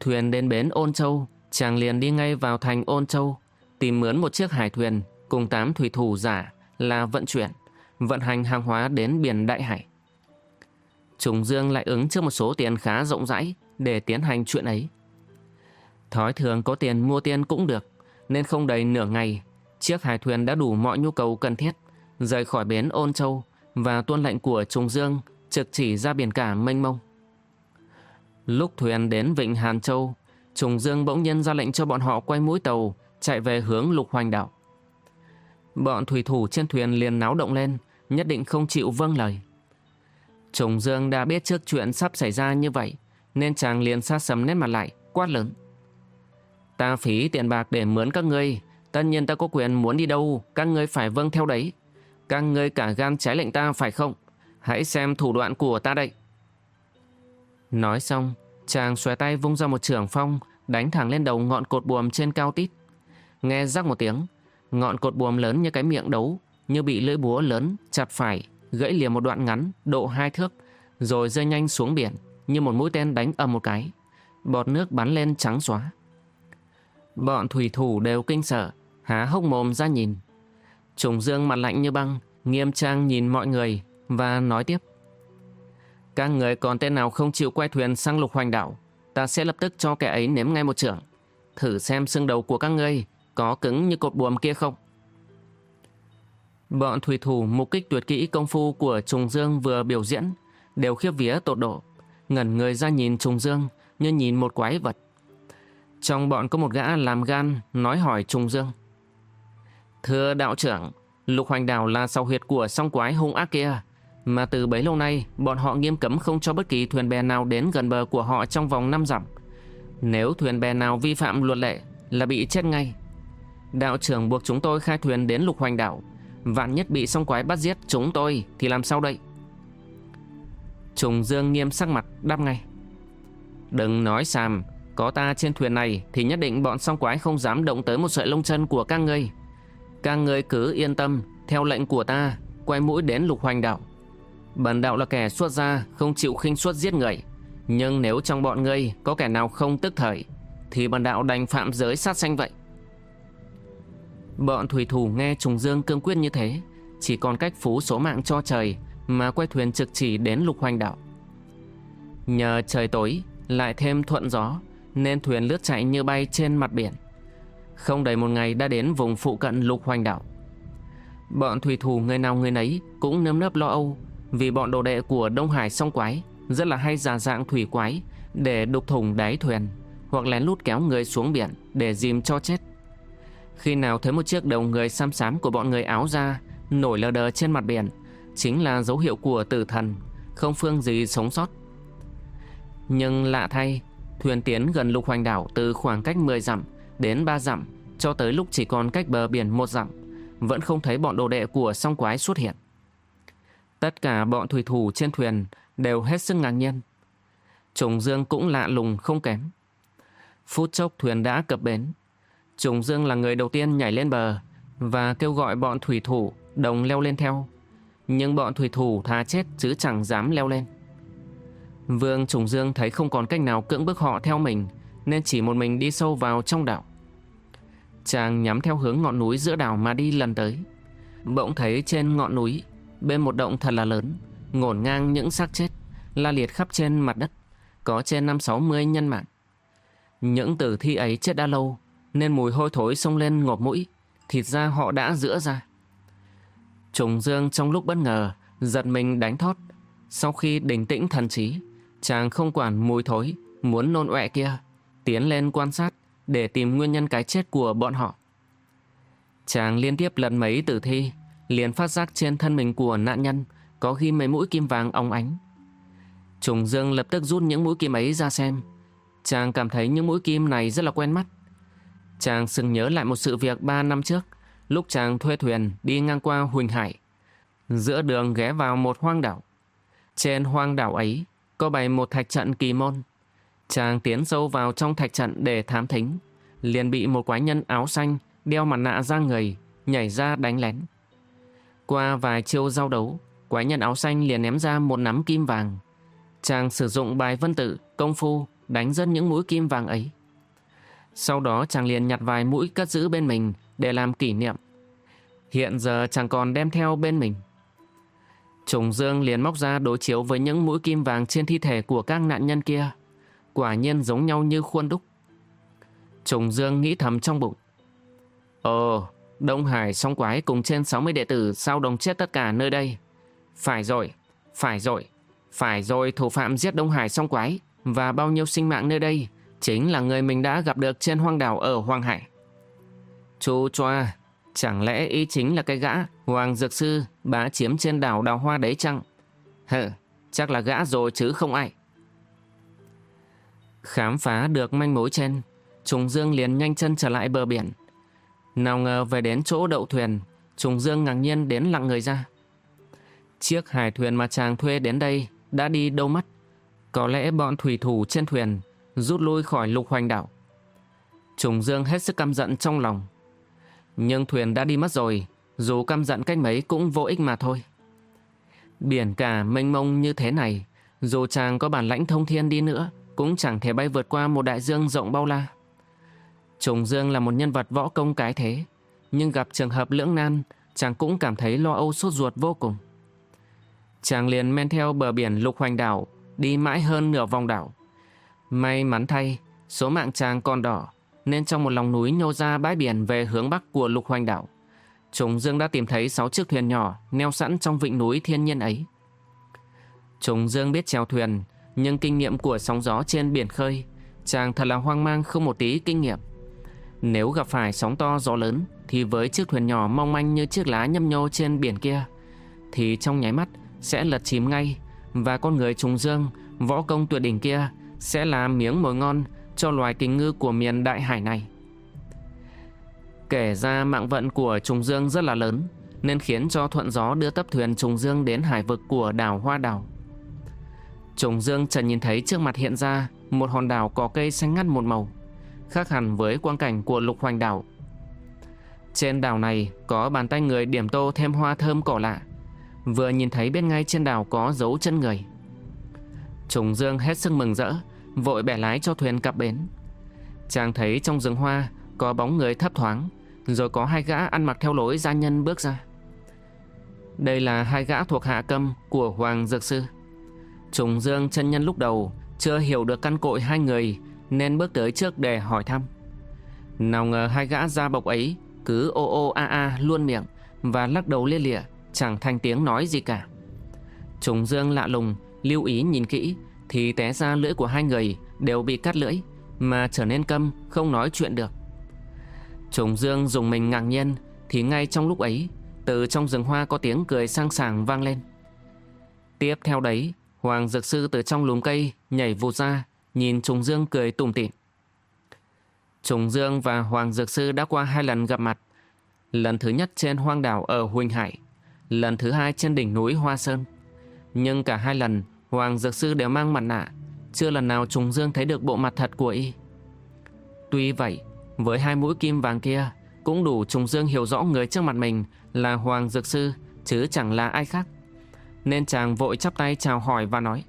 Thuyền đến bến Ôn Châu chàng liền đi ngay vào thành Ôn Châu, tìm mướn một chiếc hải thuyền cùng tám thủy thủ giả là vận chuyển, vận hành hàng hóa đến biển Đại Hải. Trùng Dương lại ứng trước một số tiền khá rộng rãi để tiến hành chuyện ấy. Thói thường có tiền mua tiền cũng được, nên không đầy nửa ngày, chiếc hải thuyền đã đủ mọi nhu cầu cần thiết, rời khỏi bến Ôn Châu và tuân lệnh của Trùng Dương trực chỉ ra biển cả mênh mông. Lúc thuyền đến vịnh Hàn Châu, Trùng Dương bỗng nhiên ra lệnh cho bọn họ quay mũi tàu, chạy về hướng lục hoành đảo. Bọn thủy thủ trên thuyền liền náo động lên, nhất định không chịu vâng lời. Trùng Dương đã biết trước chuyện sắp xảy ra như vậy, nên chàng liền sát sầm nét mặt lại, quát lớn. Ta phí tiền bạc để mướn các ngươi, tất nhiên ta có quyền muốn đi đâu, các ngươi phải vâng theo đấy. Các ngươi cả gan trái lệnh ta phải không? Hãy xem thủ đoạn của ta đây. Nói xong, chàng xòe tay vung ra một trường phong, đánh thẳng lên đầu ngọn cột buồm trên cao tít. Nghe rắc một tiếng, Ngọn cột buồm lớn như cái miệng đấu, như bị lưỡi búa lớn chặt phải, gãy liền một đoạn ngắn, độ hai thước, rồi rơi nhanh xuống biển, như một mũi tên đánh ầm một cái. Bọt nước bắn lên trắng xóa. Bọn thủy thủ đều kinh sợ, há hốc mồm ra nhìn. Trùng dương mặt lạnh như băng, nghiêm trang nhìn mọi người và nói tiếp. Các người còn tên nào không chịu quay thuyền sang lục hoành đảo, ta sẽ lập tức cho kẻ ấy nếm ngay một trưởng. Thử xem xương đầu của các ngươi có cứng như cột buồm kia không. Bọn thủy thủ mục kích tuyệt kỹ công phu của Trùng Dương vừa biểu diễn, đều khiếp vía tột độ, ngẩn người ra nhìn Trùng Dương như nhìn một quái vật. Trong bọn có một gã làm gan nói hỏi Trùng Dương. Thưa đạo trưởng, Lục Hoành Đảo là sau huyệt của song quái hung ác kia, mà từ bấy lâu nay bọn họ nghiêm cấm không cho bất kỳ thuyền bè nào đến gần bờ của họ trong vòng 5 dặm. Nếu thuyền bè nào vi phạm luật lệ là bị chết ngay. Đạo trưởng buộc chúng tôi khai thuyền đến Lục Hoành Đảo, vạn nhất bị song quái bắt giết chúng tôi thì làm sao đây? Trùng Dương nghiêm sắc mặt đáp ngay. Đừng nói xàm, có ta trên thuyền này thì nhất định bọn song quái không dám động tới một sợi lông chân của các ngươi. Các ngươi cứ yên tâm, theo lệnh của ta, quay mũi đến lục hoành Đảo. Bần đạo là kẻ xuất gia, không chịu khinh suất giết người. Nhưng nếu trong bọn ngươi có kẻ nào không tức thời, thì bần đạo đành phạm giới sát sanh vậy. Bọn thủy thủ nghe Trùng Dương cương quyết như thế, chỉ còn cách phú số mạng cho trời mà quay thuyền trực chỉ đến lục hoành đảo Nhờ trời tối, lại thêm thuận gió, nên thuyền lướt chạy như bay trên mặt biển. Không đầy một ngày đã đến vùng phụ cận lục hoành đảo. Bọn thủy thủ người nào người nấy cũng nơm nớp lo âu vì bọn đồ đệ của Đông Hải song quái rất là hay giả dạng thủy quái để đục thủng đáy thuyền hoặc lén lút kéo người xuống biển để dìm cho chết. Khi nào thấy một chiếc đầu người xăm xám của bọn người áo da nổi lờ đờ trên mặt biển chính là dấu hiệu của tử thần, không phương gì sống sót. Nhưng lạ thay, thuyền tiến gần lục hoành đảo từ khoảng cách 10 dặm đến 3 dặm cho tới lúc chỉ còn cách bờ biển một dặm, vẫn không thấy bọn đồ đệ của song quái xuất hiện. Tất cả bọn thủy thủ trên thuyền đều hết sức ngạc nhiên. Trùng Dương cũng lạ lùng không kém. Phút chốc thuyền đã cập bến. Trùng Dương là người đầu tiên nhảy lên bờ và kêu gọi bọn thủy thủ đồng leo lên theo. Nhưng bọn thủy thủ thà chết chứ chẳng dám leo lên. Vương Trùng Dương thấy không còn cách nào cưỡng bức họ theo mình nên chỉ một mình đi sâu vào trong đảo. Chàng nhắm theo hướng ngọn núi giữa đảo mà đi lần tới. Bỗng thấy trên ngọn núi, bên một động thật là lớn, ngổn ngang những xác chết, la liệt khắp trên mặt đất, có trên năm sáu mươi nhân mạng. Những tử thi ấy chết đã lâu, nên mùi hôi thối xông lên ngộp mũi, thịt ra họ đã rửa ra. Trùng Dương trong lúc bất ngờ, giật mình đánh thót. Sau khi bình tĩnh thần trí, chàng không quản mùi thối, muốn nôn ọe kia, tiến lên quan sát để tìm nguyên nhân cái chết của bọn họ. Chàng liên tiếp lần mấy tử thi, liền phát giác trên thân mình của nạn nhân có ghi mấy mũi kim vàng óng ánh. Trùng Dương lập tức rút những mũi kim ấy ra xem. Chàng cảm thấy những mũi kim này rất là quen mắt. Chàng sừng nhớ lại một sự việc 3 năm trước, lúc chàng thuê thuyền đi ngang qua Huỳnh Hải. Giữa đường ghé vào một hoang đảo. Trên hoang đảo ấy có bày một thạch trận kỳ môn. Chàng tiến sâu vào trong thạch trận để thám thính, liền bị một quái nhân áo xanh đeo mặt nạ ra người, nhảy ra đánh lén. Qua vài chiêu giao đấu, quái nhân áo xanh liền ném ra một nắm kim vàng. Chàng sử dụng bài vân tự, công phu, đánh dân những mũi kim vàng ấy. Sau đó chàng liền nhặt vài mũi cất giữ bên mình để làm kỷ niệm. Hiện giờ chàng còn đem theo bên mình. Trùng Dương liền móc ra đối chiếu với những mũi kim vàng trên thi thể của các nạn nhân kia. Quả nhiên giống nhau như khuôn đúc. Trùng Dương nghĩ thầm trong bụng. Ồ, Đông Hải song quái cùng trên 60 đệ tử sao đồng chết tất cả nơi đây. Phải rồi, phải rồi, phải rồi thủ phạm giết Đông Hải song quái và bao nhiêu sinh mạng nơi đây chính là người mình đã gặp được trên hoang đảo ở Hoàng Hải. Chú Choa, chẳng lẽ ý chính là cái gã Hoàng Dược Sư bá chiếm trên đảo đào hoa đấy chăng? Hừ, chắc là gã rồi chứ không ai. Khám phá được manh mối trên, Trùng Dương liền nhanh chân trở lại bờ biển. Nào ngờ về đến chỗ đậu thuyền, Trùng Dương ngạc nhiên đến lặng người ra. Chiếc hải thuyền mà chàng thuê đến đây đã đi đâu mất? Có lẽ bọn thủy thủ trên thuyền rút lui khỏi lục hoành đảo. Trùng Dương hết sức căm giận trong lòng. Nhưng thuyền đã đi mất rồi, dù căm giận cách mấy cũng vô ích mà thôi. Biển cả mênh mông như thế này, dù chàng có bản lãnh thông thiên đi nữa, cũng chẳng thể bay vượt qua một đại dương rộng bao la. Trùng Dương là một nhân vật võ công cái thế, nhưng gặp trường hợp lưỡng nan, chàng cũng cảm thấy lo âu sốt ruột vô cùng. Chàng liền men theo bờ biển lục hoành đảo, đi mãi hơn nửa vòng đảo. May mắn thay, số mạng chàng còn đỏ, nên trong một lòng núi nhô ra bãi biển về hướng bắc của lục hoành đảo. Trùng Dương đã tìm thấy sáu chiếc thuyền nhỏ neo sẵn trong vịnh núi thiên nhiên ấy. Trùng Dương biết chèo thuyền, nhưng kinh nghiệm của sóng gió trên biển khơi, chàng thật là hoang mang không một tí kinh nghiệm. Nếu gặp phải sóng to gió lớn, thì với chiếc thuyền nhỏ mong manh như chiếc lá nhâm nhô trên biển kia, thì trong nháy mắt sẽ lật chìm ngay, và con người trùng dương, võ công tuyệt đỉnh kia sẽ là miếng mồi ngon cho loài kính ngư của miền đại hải này. Kể ra mạng vận của trùng dương rất là lớn, nên khiến cho thuận gió đưa tấp thuyền trùng dương đến hải vực của đảo Hoa Đảo. Trùng Dương trần nhìn thấy trước mặt hiện ra một hòn đảo có cây xanh ngắt một màu, khác hẳn với quang cảnh của lục hoành đảo. Trên đảo này có bàn tay người điểm tô thêm hoa thơm cỏ lạ, vừa nhìn thấy bên ngay trên đảo có dấu chân người. Trùng Dương hết sức mừng rỡ, vội bẻ lái cho thuyền cập bến. Chàng thấy trong rừng hoa có bóng người thấp thoáng, rồi có hai gã ăn mặc theo lối gia nhân bước ra. Đây là hai gã thuộc hạ câm của Hoàng Dược Sư. Trùng Dương chân nhân lúc đầu chưa hiểu được căn cội hai người nên bước tới trước để hỏi thăm. Nào ngờ hai gã da bọc ấy cứ ô ô a a luôn miệng và lắc đầu lia lịa chẳng thành tiếng nói gì cả. Trùng Dương lạ lùng lưu ý nhìn kỹ thì té ra lưỡi của hai người đều bị cắt lưỡi mà trở nên câm không nói chuyện được. Trùng Dương dùng mình ngạc nhiên thì ngay trong lúc ấy từ trong rừng hoa có tiếng cười sang sảng vang lên. Tiếp theo đấy Hoàng Dược Sư từ trong lùm cây nhảy vụt ra, nhìn Trùng Dương cười tủm tỉm. Trùng Dương và Hoàng Dược Sư đã qua hai lần gặp mặt. Lần thứ nhất trên hoang đảo ở Huỳnh Hải, lần thứ hai trên đỉnh núi Hoa Sơn. Nhưng cả hai lần, Hoàng Dược Sư đều mang mặt nạ, chưa lần nào Trùng Dương thấy được bộ mặt thật của y. Tuy vậy, với hai mũi kim vàng kia, cũng đủ Trùng Dương hiểu rõ người trước mặt mình là Hoàng Dược Sư, chứ chẳng là ai khác. Nên chàng vội chắp tay chào hỏi và nói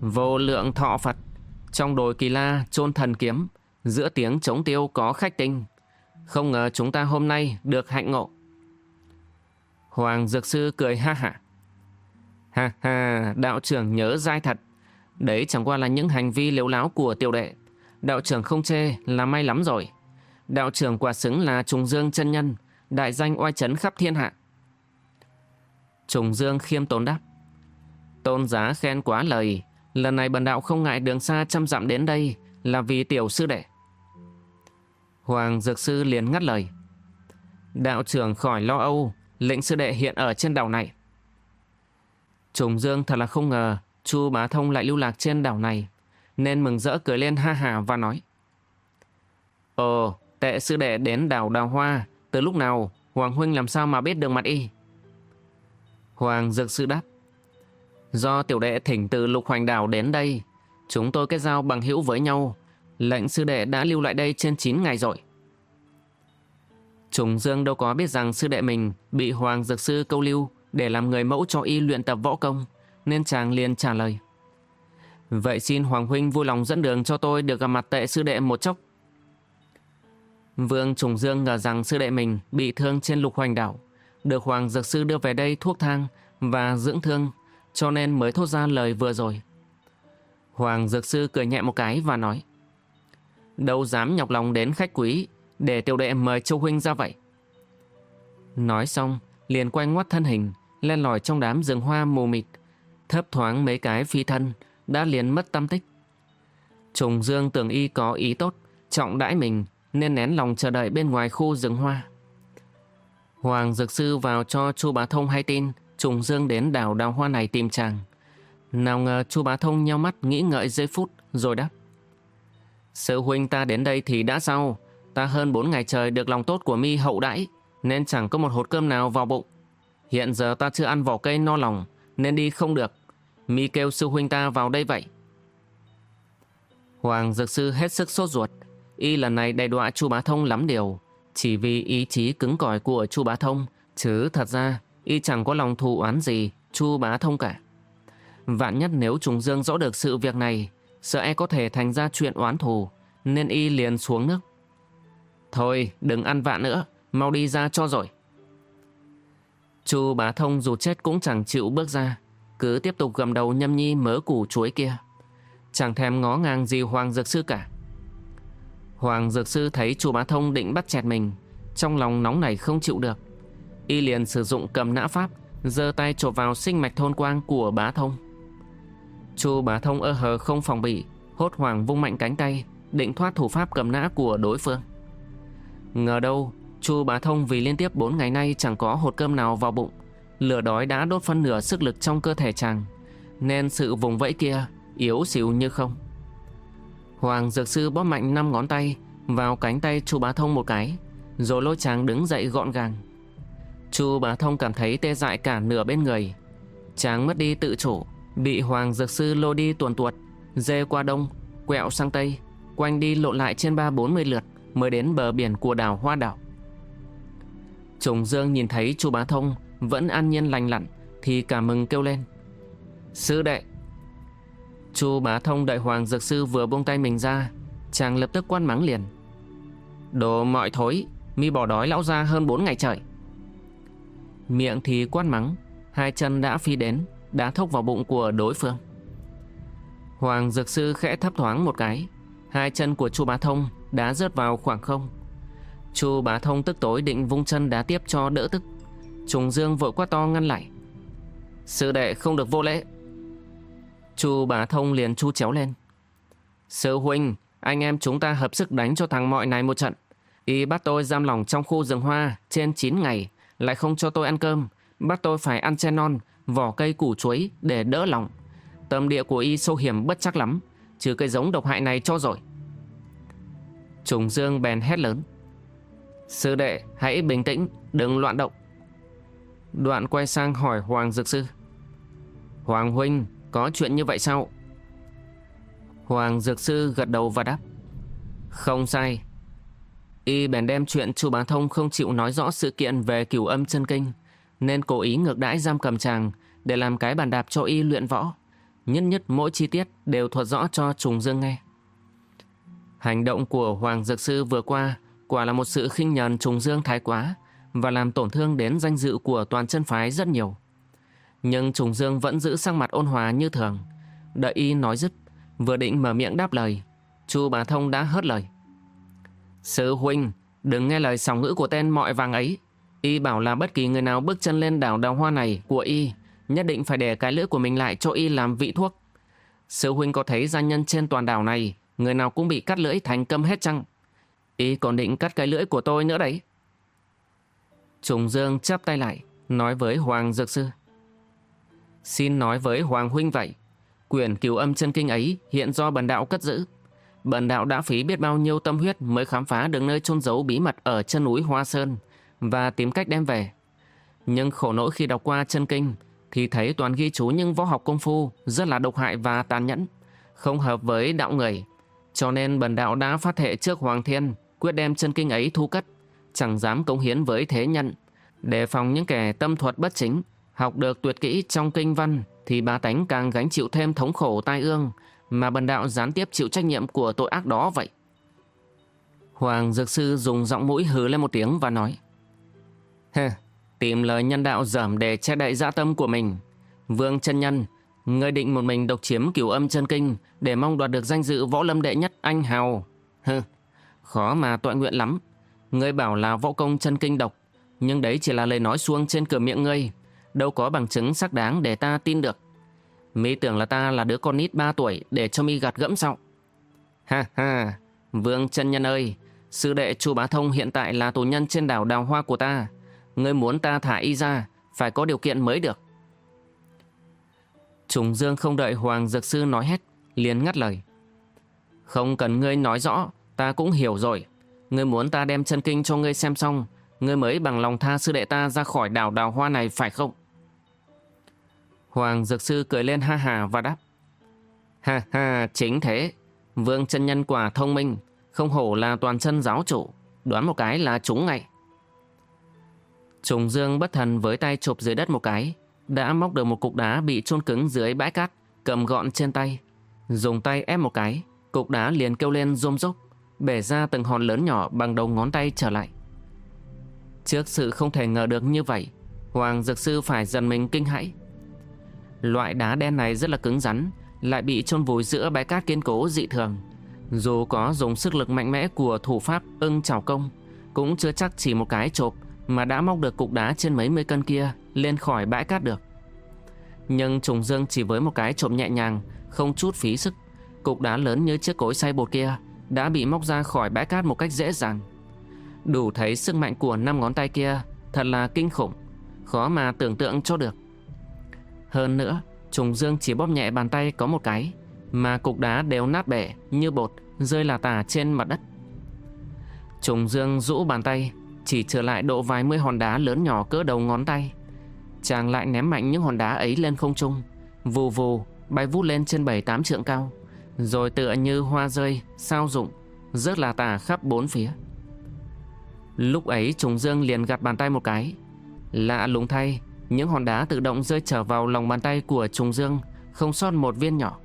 Vô lượng thọ Phật Trong đồi kỳ la chôn thần kiếm Giữa tiếng chống tiêu có khách tinh Không ngờ chúng ta hôm nay được hạnh ngộ Hoàng Dược Sư cười ha hả Ha ha đạo trưởng nhớ dai thật Đấy chẳng qua là những hành vi liếu láo của tiểu đệ Đạo trưởng không chê là may lắm rồi Đạo trưởng quả xứng là trùng dương chân nhân Đại danh oai chấn khắp thiên hạ Trùng Dương khiêm tốn đáp. Tôn giá khen quá lời, lần này bần đạo không ngại đường xa trăm dặm đến đây là vì tiểu sư đệ. Hoàng Dược Sư liền ngắt lời. Đạo trưởng khỏi lo âu, lệnh sư đệ hiện ở trên đảo này. Trùng Dương thật là không ngờ Chu Bá Thông lại lưu lạc trên đảo này, nên mừng rỡ cười lên ha hà và nói. Ồ, tệ sư đệ đến đảo Đào Hoa, từ lúc nào Hoàng Huynh làm sao mà biết được mặt y? Hoàng Dược Sư đáp. Do tiểu đệ thỉnh từ lục hoành đảo đến đây, chúng tôi kết giao bằng hữu với nhau. Lệnh sư đệ đã lưu lại đây trên 9 ngày rồi. Trùng Dương đâu có biết rằng sư đệ mình bị Hoàng Dược Sư câu lưu để làm người mẫu cho y luyện tập võ công, nên chàng liền trả lời. Vậy xin Hoàng Huynh vui lòng dẫn đường cho tôi được gặp mặt tệ sư đệ một chốc. Vương Trùng Dương ngờ rằng sư đệ mình bị thương trên lục hoành đảo được Hoàng Dược Sư đưa về đây thuốc thang và dưỡng thương, cho nên mới thốt ra lời vừa rồi. Hoàng Dược Sư cười nhẹ một cái và nói, Đâu dám nhọc lòng đến khách quý, để tiểu đệ mời Châu Huynh ra vậy. Nói xong, liền quay ngoắt thân hình, len lỏi trong đám rừng hoa mù mịt, thấp thoáng mấy cái phi thân, đã liền mất tâm tích. Trùng Dương tưởng y có ý tốt, trọng đãi mình, nên nén lòng chờ đợi bên ngoài khu rừng hoa. Hoàng Dược Sư vào cho Chu Bá Thông hay tin Trùng Dương đến đảo đào hoa này tìm chàng. Nào ngờ Chu Bá Thông nhau mắt nghĩ ngợi giây phút rồi đáp. Sư huynh ta đến đây thì đã sao? Ta hơn bốn ngày trời được lòng tốt của mi hậu đãi nên chẳng có một hột cơm nào vào bụng. Hiện giờ ta chưa ăn vỏ cây no lòng nên đi không được. Mi kêu sư huynh ta vào đây vậy. Hoàng Dược Sư hết sức sốt ruột. Y lần này đầy đọa Chu Bá Thông lắm điều Chỉ vì ý chí cứng cỏi của Chu Bá Thông, chứ thật ra y chẳng có lòng thù oán gì Chu Bá Thông cả. Vạn nhất nếu Trùng Dương rõ được sự việc này, sợ e có thể thành ra chuyện oán thù, nên y liền xuống nước. Thôi, đừng ăn vạ nữa, mau đi ra cho rồi. Chu Bá Thông dù chết cũng chẳng chịu bước ra, cứ tiếp tục gầm đầu nhâm nhi mớ củ chuối kia. Chẳng thèm ngó ngang gì Hoàng Dược Sư cả. Hoàng Dược Sư thấy Chu Bá Thông định bắt chẹt mình, trong lòng nóng này không chịu được. Y liền sử dụng cầm nã pháp, giơ tay chộp vào sinh mạch thôn quang của Bá Thông. Chu Bá Thông ơ hờ không phòng bị, hốt hoảng vung mạnh cánh tay, định thoát thủ pháp cầm nã của đối phương. Ngờ đâu, Chu Bá Thông vì liên tiếp 4 ngày nay chẳng có hột cơm nào vào bụng, lửa đói đã đốt phân nửa sức lực trong cơ thể chàng, nên sự vùng vẫy kia yếu xìu như không. Hoàng Dược Sư bóp mạnh năm ngón tay vào cánh tay Chu Bá Thông một cái, rồi lôi chàng đứng dậy gọn gàng. Chu Bá Thông cảm thấy tê dại cả nửa bên người, chàng mất đi tự chủ, bị Hoàng Dược Sư lôi đi tuần tuột, dê qua đông, quẹo sang tây, quanh đi lộn lại trên ba bốn mươi lượt mới đến bờ biển của đảo Hoa Đảo. Trùng Dương nhìn thấy chu Bá Thông vẫn an nhiên lành lặn thì cả mừng kêu lên. Sư đệ! Chu Bá Thông đợi Hoàng Dược Sư vừa buông tay mình ra, chàng lập tức quan mắng liền. Đồ mọi thối, mi bỏ đói lão ra hơn 4 ngày trời. Miệng thì quan mắng, hai chân đã phi đến, đã thốc vào bụng của đối phương. Hoàng Dược Sư khẽ thấp thoáng một cái, hai chân của Chu Bá Thông đã rớt vào khoảng không. Chu Bá Thông tức tối định vung chân đá tiếp cho đỡ tức. Trùng Dương vội quá to ngăn lại. Sư đệ không được vô lễ. Chu Bá Thông liền chu chéo lên. Sư huynh, anh em chúng ta hợp sức đánh cho thằng mọi này một trận. Y bắt tôi giam lỏng trong khu rừng hoa trên 9 ngày, lại không cho tôi ăn cơm, bắt tôi phải ăn chen non, vỏ cây củ chuối để đỡ lòng. Tâm địa của Y sâu hiểm bất chắc lắm, trừ cây giống độc hại này cho rồi. Trùng Dương bèn hét lớn. Sư đệ, hãy bình tĩnh, đừng loạn động. Đoạn quay sang hỏi Hoàng Dược Sư. Hoàng Huynh, có chuyện như vậy sao? Hoàng Dược Sư gật đầu và đáp. Không sai. Y bèn đem chuyện chu bá thông không chịu nói rõ sự kiện về cửu âm chân kinh, nên cố ý ngược đãi giam cầm chàng để làm cái bàn đạp cho Y luyện võ. Nhất nhất mỗi chi tiết đều thuật rõ cho Trùng Dương nghe. Hành động của Hoàng Dược Sư vừa qua quả là một sự khinh nhờn trùng dương thái quá và làm tổn thương đến danh dự của toàn chân phái rất nhiều. Nhưng trùng dương vẫn giữ sang mặt ôn hòa như thường. Đợi y nói dứt, vừa định mở miệng đáp lời, chu bà thông đã hớt lời. Sư huynh, đừng nghe lời sòng ngữ của tên mọi vàng ấy. Y bảo là bất kỳ người nào bước chân lên đảo đào hoa này của y, nhất định phải để cái lưỡi của mình lại cho y làm vị thuốc. Sư huynh có thấy gia nhân trên toàn đảo này, người nào cũng bị cắt lưỡi thành câm hết chăng? Y còn định cắt cái lưỡi của tôi nữa đấy. Trùng Dương chắp tay lại, nói với Hoàng Dược Sư. Xin nói với Hoàng Huynh vậy, Quyển cứu âm chân kinh ấy hiện do bần đạo cất giữ. Bần đạo đã phí biết bao nhiêu tâm huyết mới khám phá được nơi chôn giấu bí mật ở chân núi Hoa Sơn và tìm cách đem về. Nhưng khổ nỗi khi đọc qua chân kinh thì thấy toàn ghi chú những võ học công phu rất là độc hại và tàn nhẫn, không hợp với đạo người. Cho nên bần đạo đã phát thệ trước Hoàng Thiên quyết đem chân kinh ấy thu cất, chẳng dám cống hiến với thế nhân. Đề phòng những kẻ tâm thuật bất chính, học được tuyệt kỹ trong kinh văn thì bá tánh càng gánh chịu thêm thống khổ tai ương mà bần đạo gián tiếp chịu trách nhiệm của tội ác đó vậy. Hoàng Dược Sư dùng giọng mũi hứ lên một tiếng và nói Hê, tìm lời nhân đạo giảm để che đậy dạ tâm của mình. Vương chân nhân, ngươi định một mình độc chiếm cửu âm chân kinh để mong đoạt được danh dự võ lâm đệ nhất anh hào. Hừ, Khó mà tọa nguyện lắm. Ngươi bảo là võ công chân kinh độc, nhưng đấy chỉ là lời nói xuông trên cửa miệng ngươi, đâu có bằng chứng xác đáng để ta tin được. Mi tưởng là ta là đứa con nít 3 tuổi để cho mi gạt gẫm sao? Ha ha, Vương chân nhân ơi, sư đệ Chu Bá Thông hiện tại là tù nhân trên đảo Đào Hoa của ta. Ngươi muốn ta thả y ra, phải có điều kiện mới được. Trùng Dương không đợi Hoàng Dược Sư nói hết, liền ngắt lời. Không cần ngươi nói rõ, Ta cũng hiểu rồi. Ngươi muốn ta đem chân kinh cho ngươi xem xong, ngươi mới bằng lòng tha sư đệ ta ra khỏi đảo đào hoa này phải không? Hoàng Dược Sư cười lên ha hà và đáp. Ha ha, chính thế. Vương chân nhân quả thông minh, không hổ là toàn chân giáo chủ. đoán một cái là trúng ngay. Trùng Dương bất thần với tay chụp dưới đất một cái, đã móc được một cục đá bị chôn cứng dưới bãi cát, cầm gọn trên tay. Dùng tay ép một cái, cục đá liền kêu lên rôm rốc, bể ra từng hòn lớn nhỏ bằng đầu ngón tay trở lại. Trước sự không thể ngờ được như vậy, Hoàng Dược Sư phải dần mình kinh hãi. Loại đá đen này rất là cứng rắn, lại bị chôn vùi giữa bãi cát kiên cố dị thường. Dù có dùng sức lực mạnh mẽ của thủ pháp ưng trào công, cũng chưa chắc chỉ một cái chộp mà đã móc được cục đá trên mấy mươi cân kia lên khỏi bãi cát được. Nhưng trùng dương chỉ với một cái trộm nhẹ nhàng, không chút phí sức, cục đá lớn như chiếc cối xay bột kia đã bị móc ra khỏi bãi cát một cách dễ dàng. Đủ thấy sức mạnh của năm ngón tay kia thật là kinh khủng, khó mà tưởng tượng cho được. Hơn nữa, trùng dương chỉ bóp nhẹ bàn tay có một cái, mà cục đá đều nát bể như bột rơi là tả trên mặt đất. Trùng dương rũ bàn tay, chỉ trở lại độ vài mươi hòn đá lớn nhỏ cỡ đầu ngón tay. Chàng lại ném mạnh những hòn đá ấy lên không trung, vù vù bay vút lên trên bảy tám trượng cao, rồi tựa như hoa rơi, sao rụng, rớt là tả khắp bốn phía. Lúc ấy Trùng Dương liền gạt bàn tay một cái. Lạ lùng thay, những hòn đá tự động rơi trở vào lòng bàn tay của Trùng Dương, không sót một viên nhỏ.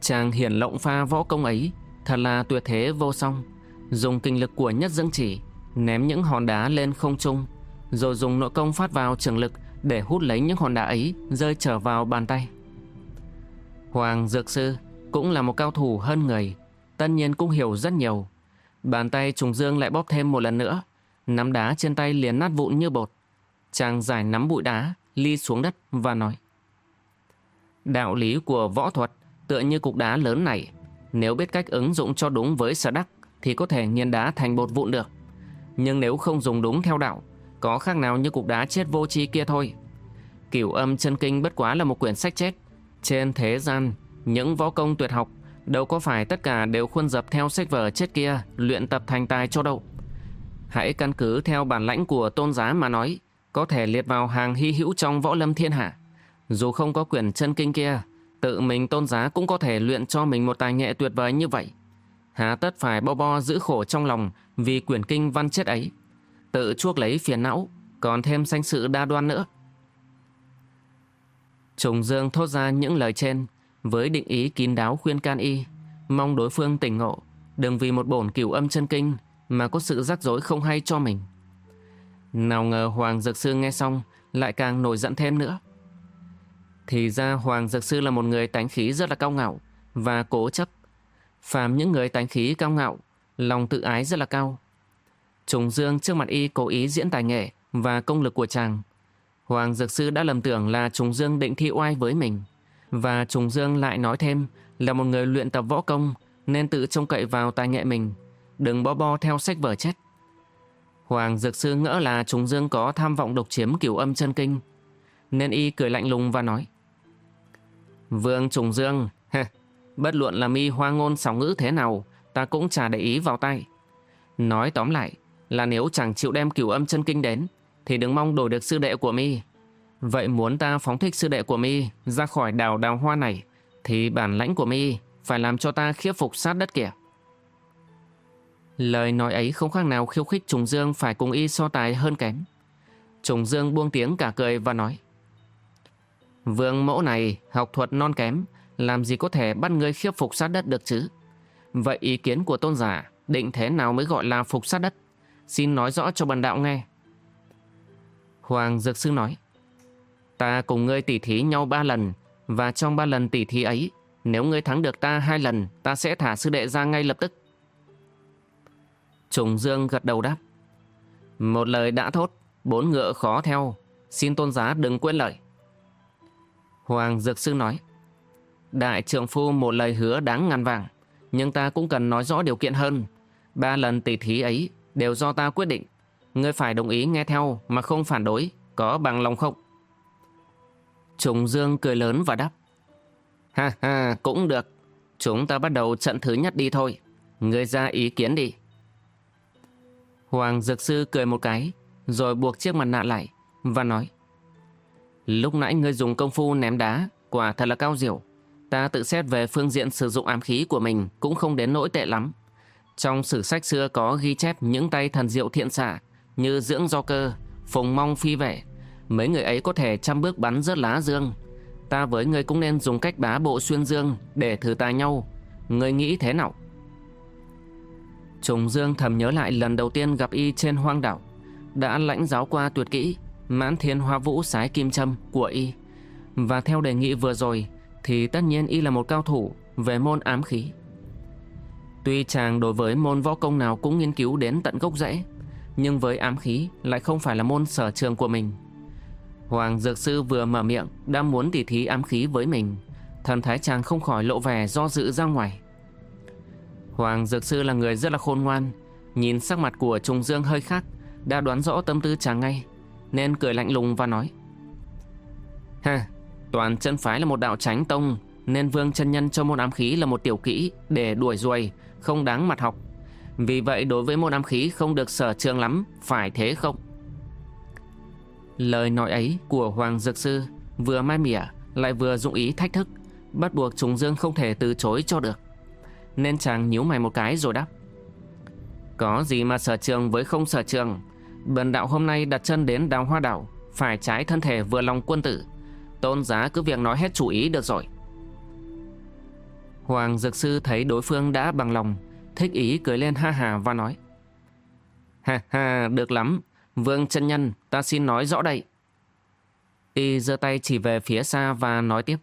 Chàng hiển lộng pha võ công ấy, thật là tuyệt thế vô song. Dùng kinh lực của nhất dương chỉ, ném những hòn đá lên không trung, rồi dùng nội công phát vào trường lực để hút lấy những hòn đá ấy rơi trở vào bàn tay. Hoàng Dược Sư cũng là một cao thủ hơn người, tất nhiên cũng hiểu rất nhiều. Bàn tay trùng dương lại bóp thêm một lần nữa, nắm đá trên tay liền nát vụn như bột. Chàng giải nắm bụi đá, ly xuống đất và nói. Đạo lý của võ thuật tựa như cục đá lớn này, nếu biết cách ứng dụng cho đúng với sở đắc thì có thể nghiền đá thành bột vụn được. Nhưng nếu không dùng đúng theo đạo, có khác nào như cục đá chết vô tri kia thôi. Cửu âm chân kinh bất quá là một quyển sách chết. Trên thế gian, những võ công tuyệt học đâu có phải tất cả đều khuôn dập theo sách vở chết kia luyện tập thành tài cho đâu. Hãy căn cứ theo bản lãnh của tôn giá mà nói, có thể liệt vào hàng hy hữu trong võ lâm thiên hạ. Dù không có quyển chân kinh kia, tự mình tôn giá cũng có thể luyện cho mình một tài nghệ tuyệt vời như vậy. Hà tất phải bo bo giữ khổ trong lòng vì quyển kinh văn chết ấy. Tự chuốc lấy phiền não, còn thêm sanh sự đa đoan nữa. Trùng Dương thốt ra những lời trên với định ý kín đáo khuyên can y, mong đối phương tỉnh ngộ, đừng vì một bổn cửu âm chân kinh mà có sự rắc rối không hay cho mình. Nào ngờ Hoàng Dược Sư nghe xong lại càng nổi giận thêm nữa. Thì ra Hoàng Dược Sư là một người tánh khí rất là cao ngạo và cố chấp. Phàm những người tánh khí cao ngạo, lòng tự ái rất là cao. Trùng Dương trước mặt y cố ý diễn tài nghệ và công lực của chàng. Hoàng Dược Sư đã lầm tưởng là Trùng Dương định thi oai với mình. Và Trùng Dương lại nói thêm là một người luyện tập võ công nên tự trông cậy vào tài nghệ mình, đừng bo bo theo sách vở chết. Hoàng Dược Sư ngỡ là Trùng Dương có tham vọng độc chiếm cửu âm chân kinh, nên y cười lạnh lùng và nói Vương Trùng Dương, bất luận là mi hoa ngôn sóng ngữ thế nào, ta cũng chả để ý vào tay. Nói tóm lại là nếu chẳng chịu đem cửu âm chân kinh đến, thì đừng mong đổi được sư đệ của mi. Vậy muốn ta phóng thích sư đệ của mi ra khỏi đào đào hoa này, thì bản lãnh của mi phải làm cho ta khiếp phục sát đất kìa. Lời nói ấy không khác nào khiêu khích Trùng Dương phải cùng y so tài hơn kém. Trùng Dương buông tiếng cả cười và nói Vương mẫu này học thuật non kém Làm gì có thể bắt ngươi khiếp phục sát đất được chứ Vậy ý kiến của tôn giả Định thế nào mới gọi là phục sát đất Xin nói rõ cho bần đạo nghe Hoàng Dược Sư nói Ta cùng ngươi tỉ thí nhau ba lần, Và trong ba lần tỉ thí ấy, Nếu ngươi thắng được ta hai lần, Ta sẽ thả sư đệ ra ngay lập tức. Trùng Dương gật đầu đáp, Một lời đã thốt, Bốn ngựa khó theo, Xin tôn giá đừng quên lời. Hoàng Dược Sư nói, Đại trưởng phu một lời hứa đáng ngàn vàng, Nhưng ta cũng cần nói rõ điều kiện hơn. Ba lần tỉ thí ấy Đều do ta quyết định. Ngươi phải đồng ý nghe theo mà không phản đối, Có bằng lòng không? Trùng Dương cười lớn và đáp. Ha ha cũng được. Chúng ta bắt đầu trận thứ nhất đi thôi. Ngươi ra ý kiến đi. Hoàng Dược Sư cười một cái Rồi buộc chiếc mặt nạ lại Và nói Lúc nãy ngươi dùng công phu ném đá Quả thật là cao diệu. Ta tự xét về phương diện sử dụng ám khí của mình Cũng không đến nỗi tệ lắm. Trong sử sách xưa có ghi chép những tay thần diệu thiện xạ như Dưỡng Do Cơ, Phùng Mong Phi vẻ. Mấy người ấy có thể trăm bước bắn rớt lá dương. Ta với ngươi cũng nên dùng cách bá bộ xuyên dương để thử tài nhau. Ngươi nghĩ thế nào? Trùng Dương thầm nhớ lại lần đầu tiên gặp y trên hoang đảo. Đã lãnh giáo qua tuyệt kỹ mãn thiên hoa vũ sái kim châm của y. Và theo đề nghị vừa rồi thì tất nhiên y là một cao thủ về môn ám khí. Tuy chàng đối với môn võ công nào cũng nghiên cứu đến tận gốc rễ, nhưng với ám khí lại không phải là môn sở trường của mình. Hoàng Dược Sư vừa mở miệng đã muốn tỉ thí ám khí với mình, thần thái chàng không khỏi lộ vẻ do dự ra ngoài. Hoàng Dược Sư là người rất là khôn ngoan, nhìn sắc mặt của Trùng Dương hơi khác, đã đoán rõ tâm tư chàng ngay, nên cười lạnh lùng và nói. Ha, toàn chân phái là một đạo tránh tông, nên Vương chân Nhân cho môn ám khí là một tiểu kỹ để đuổi ruồi, không đáng mặt học. Vì vậy đối với môn ám khí không được sở trường lắm, phải thế không? Lời nói ấy của Hoàng Dược Sư vừa mai mỉa lại vừa dụng ý thách thức, bắt buộc Trùng Dương không thể từ chối cho được. Nên chàng nhíu mày một cái rồi đáp. Có gì mà sở trường với không sở trường, bần đạo hôm nay đặt chân đến đào hoa đảo, phải trái thân thể vừa lòng quân tử. Tôn giá cứ việc nói hết chủ ý được rồi. Hoàng Dược Sư thấy đối phương đã bằng lòng, thích ý cười lên ha hà và nói. Ha ha, được lắm, Vương chân Nhân, ta xin nói rõ đây. Y giơ tay chỉ về phía xa và nói tiếp.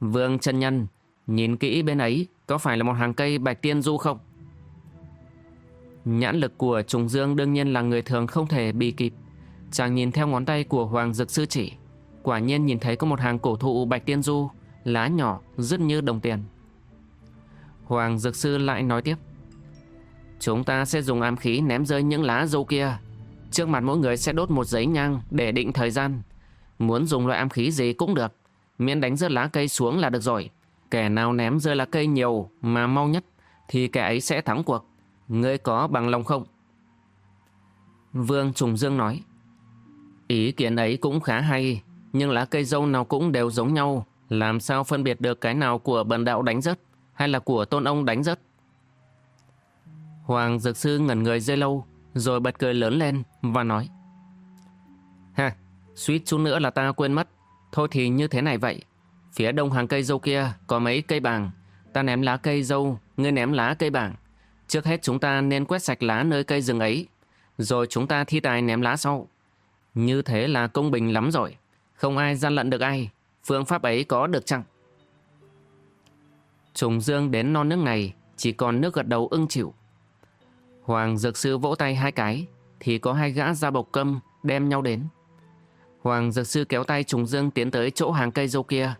Vương chân Nhân, nhìn kỹ bên ấy, có phải là một hàng cây bạch tiên du không? Nhãn lực của Trùng Dương đương nhiên là người thường không thể bị kịp. Chàng nhìn theo ngón tay của Hoàng Dực Sư chỉ. Quả nhiên nhìn thấy có một hàng cổ thụ bạch tiên du, lá nhỏ, rất như đồng tiền. Hoàng Dực Sư lại nói tiếp. Chúng ta sẽ dùng ám khí ném rơi những lá dâu kia. Trước mặt mỗi người sẽ đốt một giấy nhang để định thời gian. Muốn dùng loại ám khí gì cũng được. Miễn đánh rơi lá cây xuống là được rồi. Kẻ nào ném rơi lá cây nhiều mà mau nhất thì kẻ ấy sẽ thắng cuộc. Ngươi có bằng lòng không? Vương Trùng Dương nói. Ý kiến ấy cũng khá hay, nhưng lá cây dâu nào cũng đều giống nhau. Làm sao phân biệt được cái nào của bần đạo đánh rớt hay là của tôn ông đánh rớt? Hoàng Dược Sư ngẩn người dây lâu, rồi bật cười lớn lên và nói. Ha, suýt chút nữa là ta quên mất. Thôi thì như thế này vậy. Phía đông hàng cây dâu kia có mấy cây bàng. Ta ném lá cây dâu, ngươi ném lá cây bàng. Trước hết chúng ta nên quét sạch lá nơi cây rừng ấy, rồi chúng ta thi tài ném lá sau. Như thế là công bình lắm rồi, không ai gian lận được ai. Phương pháp ấy có được chăng? Trùng dương đến non nước này, chỉ còn nước gật đầu ưng chịu. Hoàng Dược Sư vỗ tay hai cái, thì có hai gã ra bọc câm đem nhau đến. Hoàng Dược Sư kéo tay Trùng Dương tiến tới chỗ hàng cây dâu kia.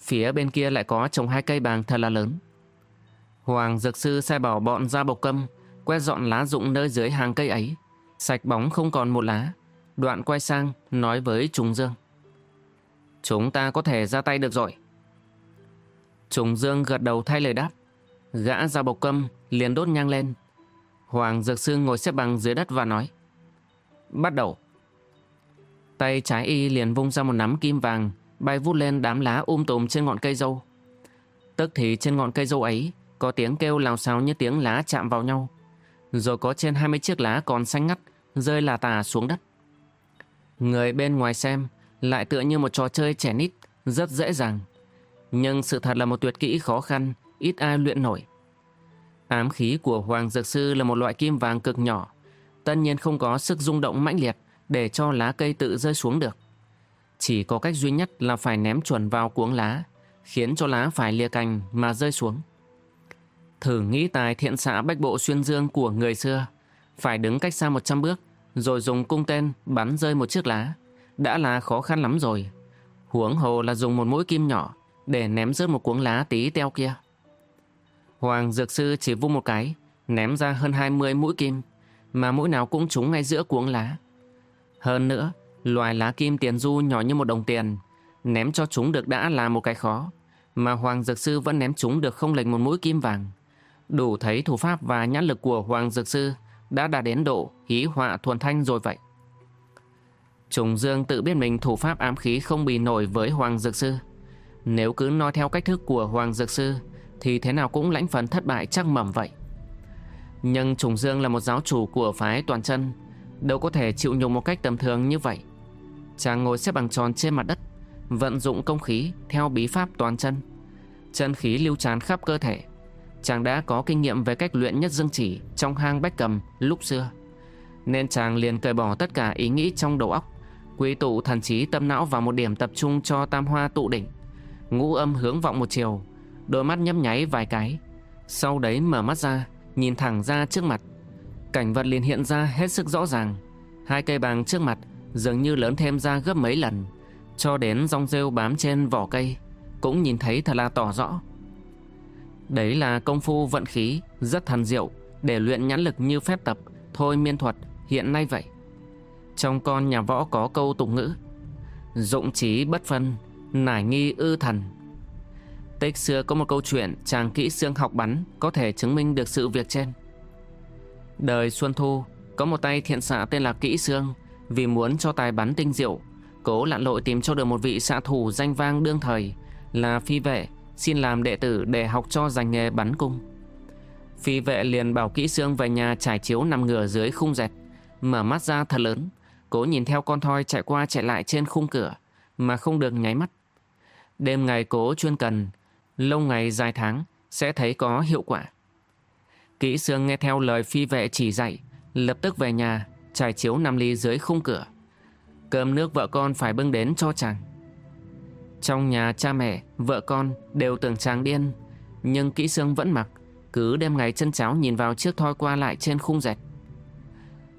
Phía bên kia lại có trồng hai cây bàng thật là lớn. Hoàng Dược Sư sai bảo bọn ra bọc câm quét dọn lá rụng nơi dưới hàng cây ấy, sạch bóng không còn một lá. Đoạn quay sang nói với Trùng Dương. Chúng ta có thể ra tay được rồi. Trùng Dương gật đầu thay lời đáp. Gã ra bọc câm liền đốt nhang lên. Hoàng Dược Sư ngồi xếp bằng dưới đất và nói. Bắt đầu. Tay trái y liền vung ra một nắm kim vàng bay vút lên đám lá um tùm trên ngọn cây dâu. Tức thì trên ngọn cây dâu ấy có tiếng kêu lào xào như tiếng lá chạm vào nhau. Rồi có trên 20 chiếc lá còn xanh ngắt rơi là tà xuống đất. Người bên ngoài xem lại tựa như một trò chơi trẻ nít rất dễ dàng. Nhưng sự thật là một tuyệt kỹ khó khăn, ít ai luyện nổi. Ám khí của Hoàng Dược Sư là một loại kim vàng cực nhỏ, tất nhiên không có sức rung động mãnh liệt để cho lá cây tự rơi xuống được. Chỉ có cách duy nhất là phải ném chuẩn vào cuống lá, khiến cho lá phải lìa cành mà rơi xuống. Thử nghĩ tài thiện xã bách bộ xuyên dương của người xưa, phải đứng cách xa 100 bước, rồi dùng cung tên bắn rơi một chiếc lá, đã là khó khăn lắm rồi. Huống hồ là dùng một mũi kim nhỏ để ném rớt một cuống lá tí teo kia. Hoàng Dược Sư chỉ vung một cái, ném ra hơn 20 mũi kim, mà mũi nào cũng trúng ngay giữa cuống lá. Hơn nữa, loài lá kim tiền du nhỏ như một đồng tiền, ném cho chúng được đã là một cái khó, mà Hoàng Dược Sư vẫn ném chúng được không lệch một mũi kim vàng. Đủ thấy thủ pháp và nhãn lực của Hoàng Dược Sư đã đạt đến độ hí họa thuần thanh rồi vậy. Trùng Dương tự biết mình thủ pháp ám khí không bị nổi với Hoàng Dược Sư. Nếu cứ nói theo cách thức của Hoàng Dược Sư thì thế nào cũng lãnh phần thất bại chắc mầm vậy. Nhưng Trùng Dương là một giáo chủ của phái toàn chân, Đâu có thể chịu nhục một cách tầm thường như vậy. Chàng ngồi xếp bằng tròn trên mặt đất, Vận dụng công khí theo bí pháp toàn chân. Chân khí lưu tràn khắp cơ thể. Chàng đã có kinh nghiệm về cách luyện nhất dương chỉ Trong hang bách cầm lúc xưa. Nên chàng liền cởi bỏ tất cả ý nghĩ trong đầu óc, Quy tụ thần trí tâm não vào một điểm tập trung cho tam hoa tụ đỉnh, Ngũ âm hướng vọng một chiều Đôi mắt nhấp nháy vài cái. Sau đấy mở mắt ra, Nhìn thẳng ra trước mặt. Cảnh vật liền hiện ra hết sức rõ ràng. Hai cây bàng trước mặt Dường như lớn thêm ra gấp mấy lần, Cho đến rong rêu bám trên vỏ cây, Cũng nhìn thấy thật là tỏ rõ. Đấy là công phu vận khí Rất thần diệu Để luyện nhãn lực như phép tập, Thôi miên thuật hiện nay vậy. Trong con nhà võ có câu tục ngữ, Dụng trí bất phân, Nải nghi ư thần. Tích xưa có một câu chuyện, chàng kỹ xương học bắn, có thể chứng minh được sự việc trên. Đời Xuân Thu, có một tay thiện xạ tên là Kỹ Xương, vì muốn cho tài bắn tinh diệu, cố lặn lội tìm cho được một vị xạ thủ danh vang đương thời, là phi vệ, xin làm đệ tử để học cho dành nghề bắn cung. Phi vệ liền bảo Kỹ Xương về nhà trải chiếu nằm ngửa dưới khung dẹt, mở mắt ra thật lớn, cố nhìn theo con thoi chạy qua chạy lại trên khung cửa, mà không được nháy mắt. Đêm ngày cố chuyên cần lâu ngày dài tháng sẽ thấy có hiệu quả. Kỹ sương nghe theo lời phi vệ chỉ dạy, lập tức về nhà, trải chiếu nằm ly dưới khung cửa. Cơm nước vợ con phải bưng đến cho chàng. Trong nhà cha mẹ, vợ con đều tưởng chàng điên, nhưng kỹ sương vẫn mặc, cứ đêm ngày chân cháo nhìn vào chiếc thoi qua lại trên khung dệt.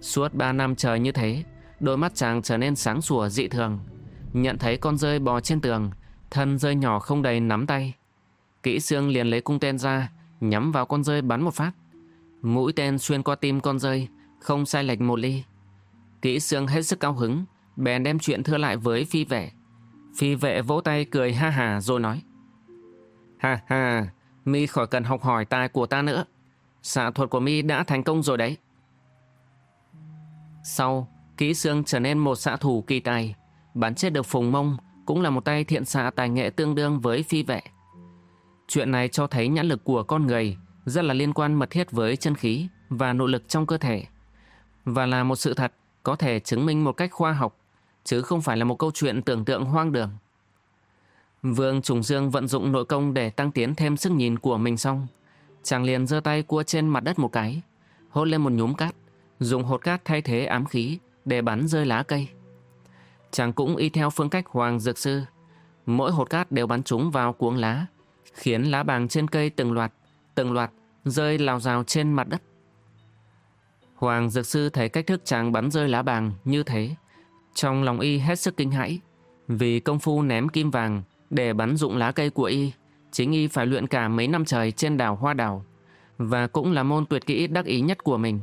Suốt ba năm trời như thế, đôi mắt chàng trở nên sáng sủa dị thường. Nhận thấy con rơi bò trên tường, thân rơi nhỏ không đầy nắm tay, Kỹ xương liền lấy cung tên ra, nhắm vào con rơi bắn một phát. Mũi tên xuyên qua tim con rơi, không sai lệch một ly. Kỹ xương hết sức cao hứng, bèn đem chuyện thưa lại với phi vệ. Phi vệ vỗ tay cười ha hà rồi nói. Ha ha, mi khỏi cần học hỏi tài của ta nữa. Xạ thuật của mi đã thành công rồi đấy. Sau, kỹ xương trở nên một xạ thủ kỳ tài. Bắn chết được Phùng Mông cũng là một tay thiện xạ tài nghệ tương đương với phi vệ. Chuyện này cho thấy nhãn lực của con người rất là liên quan mật thiết với chân khí và nội lực trong cơ thể. Và là một sự thật có thể chứng minh một cách khoa học, chứ không phải là một câu chuyện tưởng tượng hoang đường. Vương Trùng Dương vận dụng nội công để tăng tiến thêm sức nhìn của mình xong. Chàng liền giơ tay cua trên mặt đất một cái, hốt lên một nhúm cát, dùng hột cát thay thế ám khí để bắn rơi lá cây. Chàng cũng y theo phương cách Hoàng Dược Sư. Mỗi hột cát đều bắn trúng vào cuống lá, khiến lá bàng trên cây từng loạt, từng loạt rơi lào rào trên mặt đất. Hoàng Dược Sư thấy cách thức chàng bắn rơi lá bàng như thế. Trong lòng y hết sức kinh hãi, vì công phu ném kim vàng để bắn dụng lá cây của y, chính y phải luyện cả mấy năm trời trên đảo Hoa Đảo, và cũng là môn tuyệt kỹ đắc ý nhất của mình.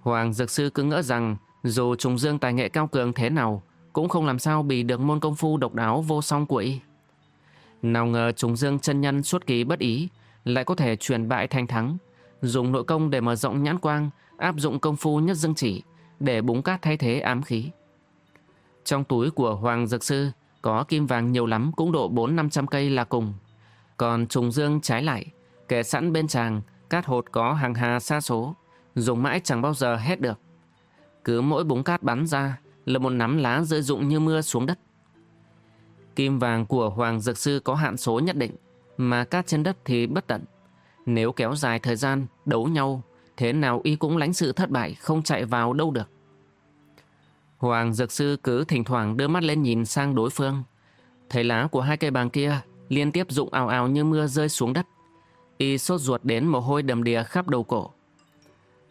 Hoàng Dược Sư cứ ngỡ rằng dù trùng dương tài nghệ cao cường thế nào, cũng không làm sao bị được môn công phu độc đáo vô song của y. Nào ngờ trùng dương chân nhân suốt ký bất ý lại có thể truyền bại thành thắng, dùng nội công để mở rộng nhãn quang, áp dụng công phu nhất dương chỉ để búng cát thay thế ám khí. Trong túi của Hoàng Dược Sư có kim vàng nhiều lắm cũng độ 4-500 cây là cùng. Còn trùng dương trái lại, kể sẵn bên chàng, cát hột có hàng hà xa số, dùng mãi chẳng bao giờ hết được. Cứ mỗi búng cát bắn ra là một nắm lá rơi rụng như mưa xuống đất. Kim vàng của Hoàng Dược Sư có hạn số nhất định, mà cát trên đất thì bất tận. Nếu kéo dài thời gian, đấu nhau, thế nào y cũng lãnh sự thất bại, không chạy vào đâu được. Hoàng Dược Sư cứ thỉnh thoảng đưa mắt lên nhìn sang đối phương. Thấy lá của hai cây bàng kia liên tiếp rụng ào ào như mưa rơi xuống đất. Y sốt ruột đến mồ hôi đầm đìa khắp đầu cổ.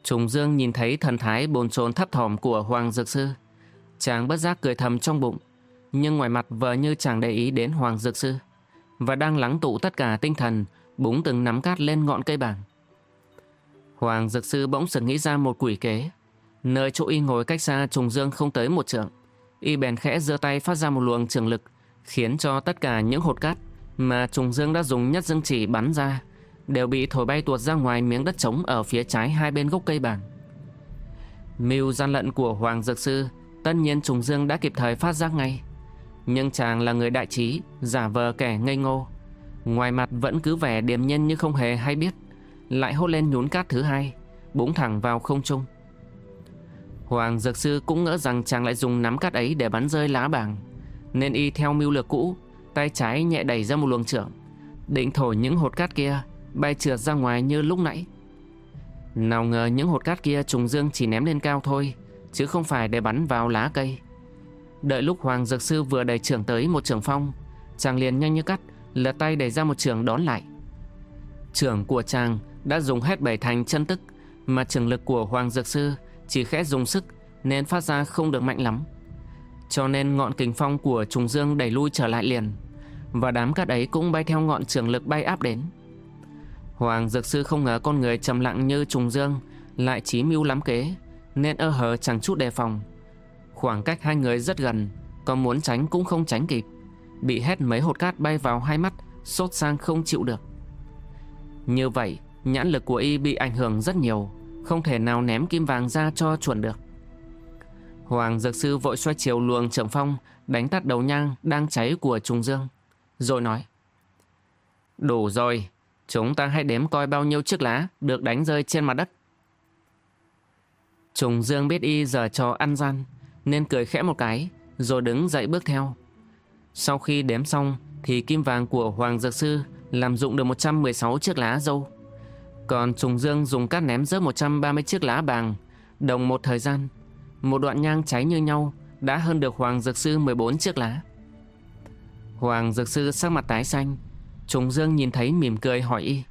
Trùng Dương nhìn thấy thần thái bồn chồn thấp thỏm của Hoàng Dược Sư. Chàng bất giác cười thầm trong bụng nhưng ngoài mặt vờ như chẳng để ý đến Hoàng Dược Sư và đang lắng tụ tất cả tinh thần, búng từng nắm cát lên ngọn cây bảng. Hoàng Dược Sư bỗng sực nghĩ ra một quỷ kế. Nơi chỗ y ngồi cách xa trùng dương không tới một trượng. Y bèn khẽ giơ tay phát ra một luồng trường lực, khiến cho tất cả những hột cát mà trùng dương đã dùng nhất dương chỉ bắn ra đều bị thổi bay tuột ra ngoài miếng đất trống ở phía trái hai bên gốc cây bảng. Mưu gian lận của Hoàng Dược Sư tất nhiên trùng dương đã kịp thời phát giác ngay. Nhưng chàng là người đại trí Giả vờ kẻ ngây ngô Ngoài mặt vẫn cứ vẻ điềm nhiên như không hề hay biết Lại hốt lên nhún cát thứ hai búng thẳng vào không trung. Hoàng Dược Sư cũng ngỡ rằng chàng lại dùng nắm cát ấy để bắn rơi lá bảng nên y theo mưu lược cũ, tay trái nhẹ đẩy ra một luồng trưởng, định thổi những hột cát kia bay trượt ra ngoài như lúc nãy. Nào ngờ những hột cát kia trùng dương chỉ ném lên cao thôi, chứ không phải để bắn vào lá cây. Đợi lúc Hoàng Dược Sư vừa đẩy trưởng tới một trường phong, chàng liền nhanh như cắt, lật tay đẩy ra một trường đón lại. Trường của chàng đã dùng hết bảy thành chân tức, mà trường lực của Hoàng Dược Sư chỉ khẽ dùng sức nên phát ra không được mạnh lắm. Cho nên ngọn kình phong của trùng dương đẩy lui trở lại liền, và đám cát ấy cũng bay theo ngọn trường lực bay áp đến. Hoàng Dược Sư không ngờ con người trầm lặng như trùng dương lại trí mưu lắm kế, nên ơ hờ chẳng chút đề phòng. Khoảng cách hai người rất gần, có muốn tránh cũng không tránh kịp. Bị hét mấy hột cát bay vào hai mắt, sốt sang không chịu được. Như vậy, nhãn lực của y bị ảnh hưởng rất nhiều, không thể nào ném kim vàng ra cho chuẩn được. Hoàng Dược Sư vội xoay chiều luồng trưởng phong, đánh tắt đầu nhang đang cháy của trùng dương. Rồi nói. Đủ rồi, chúng ta hãy đếm coi bao nhiêu chiếc lá được đánh rơi trên mặt đất. Trùng Dương biết y giờ cho ăn gian, nên cười khẽ một cái, rồi đứng dậy bước theo. Sau khi đếm xong, thì kim vàng của Hoàng Dược Sư làm dụng được 116 chiếc lá dâu. Còn Trùng Dương dùng cát ném rớt 130 chiếc lá bàng, đồng một thời gian. Một đoạn nhang cháy như nhau đã hơn được Hoàng Dược Sư 14 chiếc lá. Hoàng Dược Sư sắc mặt tái xanh, Trùng Dương nhìn thấy mỉm cười hỏi y.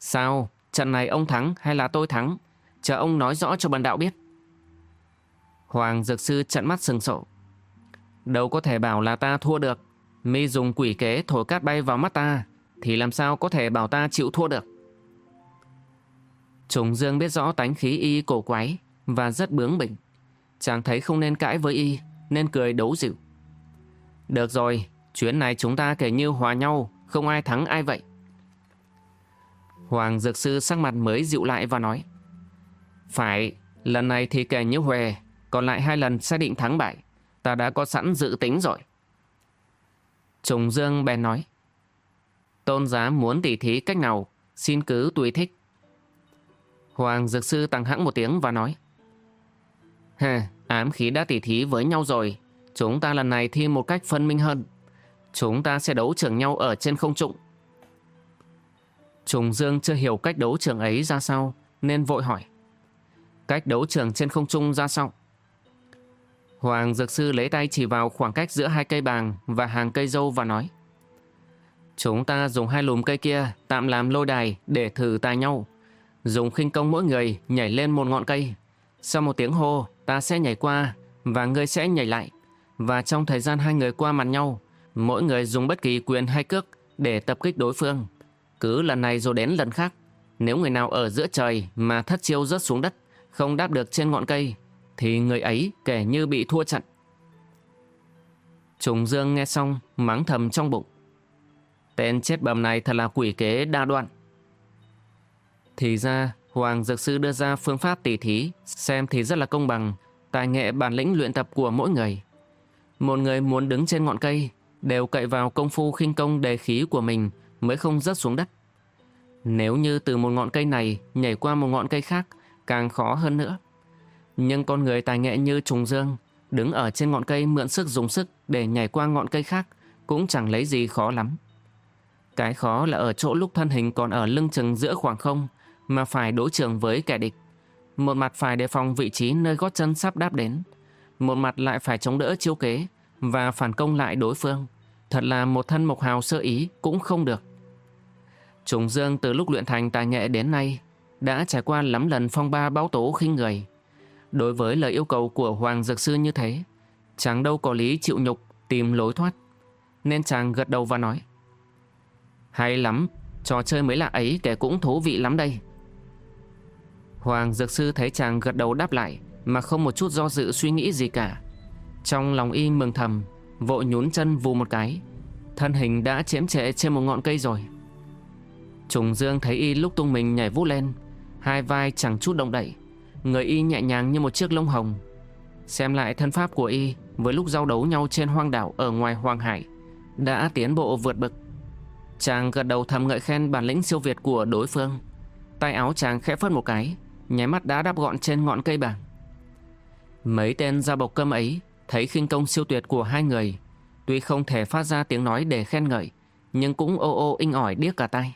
Sao, trận này ông thắng hay là tôi thắng? Chờ ông nói rõ cho bần đạo biết. Hoàng Dược Sư trận mắt sừng sổ. Đâu có thể bảo là ta thua được. Mi dùng quỷ kế thổi cát bay vào mắt ta, thì làm sao có thể bảo ta chịu thua được. Trùng Dương biết rõ tánh khí y cổ quái và rất bướng bỉnh. Chàng thấy không nên cãi với y, nên cười đấu dịu. Được rồi, chuyến này chúng ta kể như hòa nhau, không ai thắng ai vậy. Hoàng Dược Sư sắc mặt mới dịu lại và nói. Phải, lần này thì kể như huề, còn lại hai lần xác định thắng bại. Ta đã có sẵn dự tính rồi. Trùng Dương bèn nói. Tôn giá muốn tỉ thí cách nào, xin cứ tùy thích. Hoàng Dược Sư tăng hãng một tiếng và nói. Hà, ám khí đã tỉ thí với nhau rồi. Chúng ta lần này thi một cách phân minh hơn. Chúng ta sẽ đấu trưởng nhau ở trên không trung. Trùng Dương chưa hiểu cách đấu trưởng ấy ra sao, nên vội hỏi. Cách đấu trường trên không trung ra sao? Hoàng Dược Sư lấy tay chỉ vào khoảng cách giữa hai cây bàng và hàng cây dâu và nói. Chúng ta dùng hai lùm cây kia tạm làm lôi đài để thử tài nhau. Dùng khinh công mỗi người nhảy lên một ngọn cây. Sau một tiếng hô, ta sẽ nhảy qua và ngươi sẽ nhảy lại. Và trong thời gian hai người qua mặt nhau, mỗi người dùng bất kỳ quyền hay cước để tập kích đối phương. Cứ lần này rồi đến lần khác, nếu người nào ở giữa trời mà thất chiêu rớt xuống đất, không đáp được trên ngọn cây, thì người ấy kể như bị thua trận. Trùng Dương nghe xong, mắng thầm trong bụng. Tên chết bầm này thật là quỷ kế đa đoạn. Thì ra, Hoàng Dược Sư đưa ra phương pháp tỉ thí, xem thì rất là công bằng, tài nghệ bản lĩnh luyện tập của mỗi người. Một người muốn đứng trên ngọn cây, đều cậy vào công phu khinh công đề khí của mình mới không rớt xuống đất. Nếu như từ một ngọn cây này nhảy qua một ngọn cây khác, càng khó hơn nữa. Nhưng con người tài nghệ như trùng dương, đứng ở trên ngọn cây mượn sức dùng sức để nhảy qua ngọn cây khác cũng chẳng lấy gì khó lắm. Cái khó là ở chỗ lúc thân hình còn ở lưng chừng giữa khoảng không mà phải đối trường với kẻ địch. Một mặt phải đề phòng vị trí nơi gót chân sắp đáp đến, một mặt lại phải chống đỡ chiêu kế và phản công lại đối phương. Thật là một thân mộc hào sơ ý cũng không được. Trùng Dương từ lúc luyện thành tài nghệ đến nay đã trải qua lắm lần phong ba báo tố khinh người. Đối với lời yêu cầu của Hoàng Dược Sư như thế, chàng đâu có lý chịu nhục tìm lối thoát. Nên chàng gật đầu và nói Hay lắm, trò chơi mới lạ ấy kẻ cũng thú vị lắm đây. Hoàng Dược Sư thấy chàng gật đầu đáp lại mà không một chút do dự suy nghĩ gì cả. Trong lòng y mừng thầm, vội nhún chân vù một cái. Thân hình đã chém trệ trên một ngọn cây rồi. Trùng Dương thấy y lúc tung mình nhảy vút lên Hai vai chẳng chút động đậy Người y nhẹ nhàng như một chiếc lông hồng Xem lại thân pháp của y Với lúc giao đấu nhau trên hoang đảo Ở ngoài Hoàng Hải Đã tiến bộ vượt bậc Chàng gật đầu thầm ngợi khen bản lĩnh siêu việt của đối phương Tay áo chàng khẽ phất một cái nháy mắt đã đáp gọn trên ngọn cây bảng. Mấy tên gia bộc cơm ấy thấy khinh công siêu tuyệt của hai người, tuy không thể phát ra tiếng nói để khen ngợi, nhưng cũng ô ô inh ỏi điếc cả tay.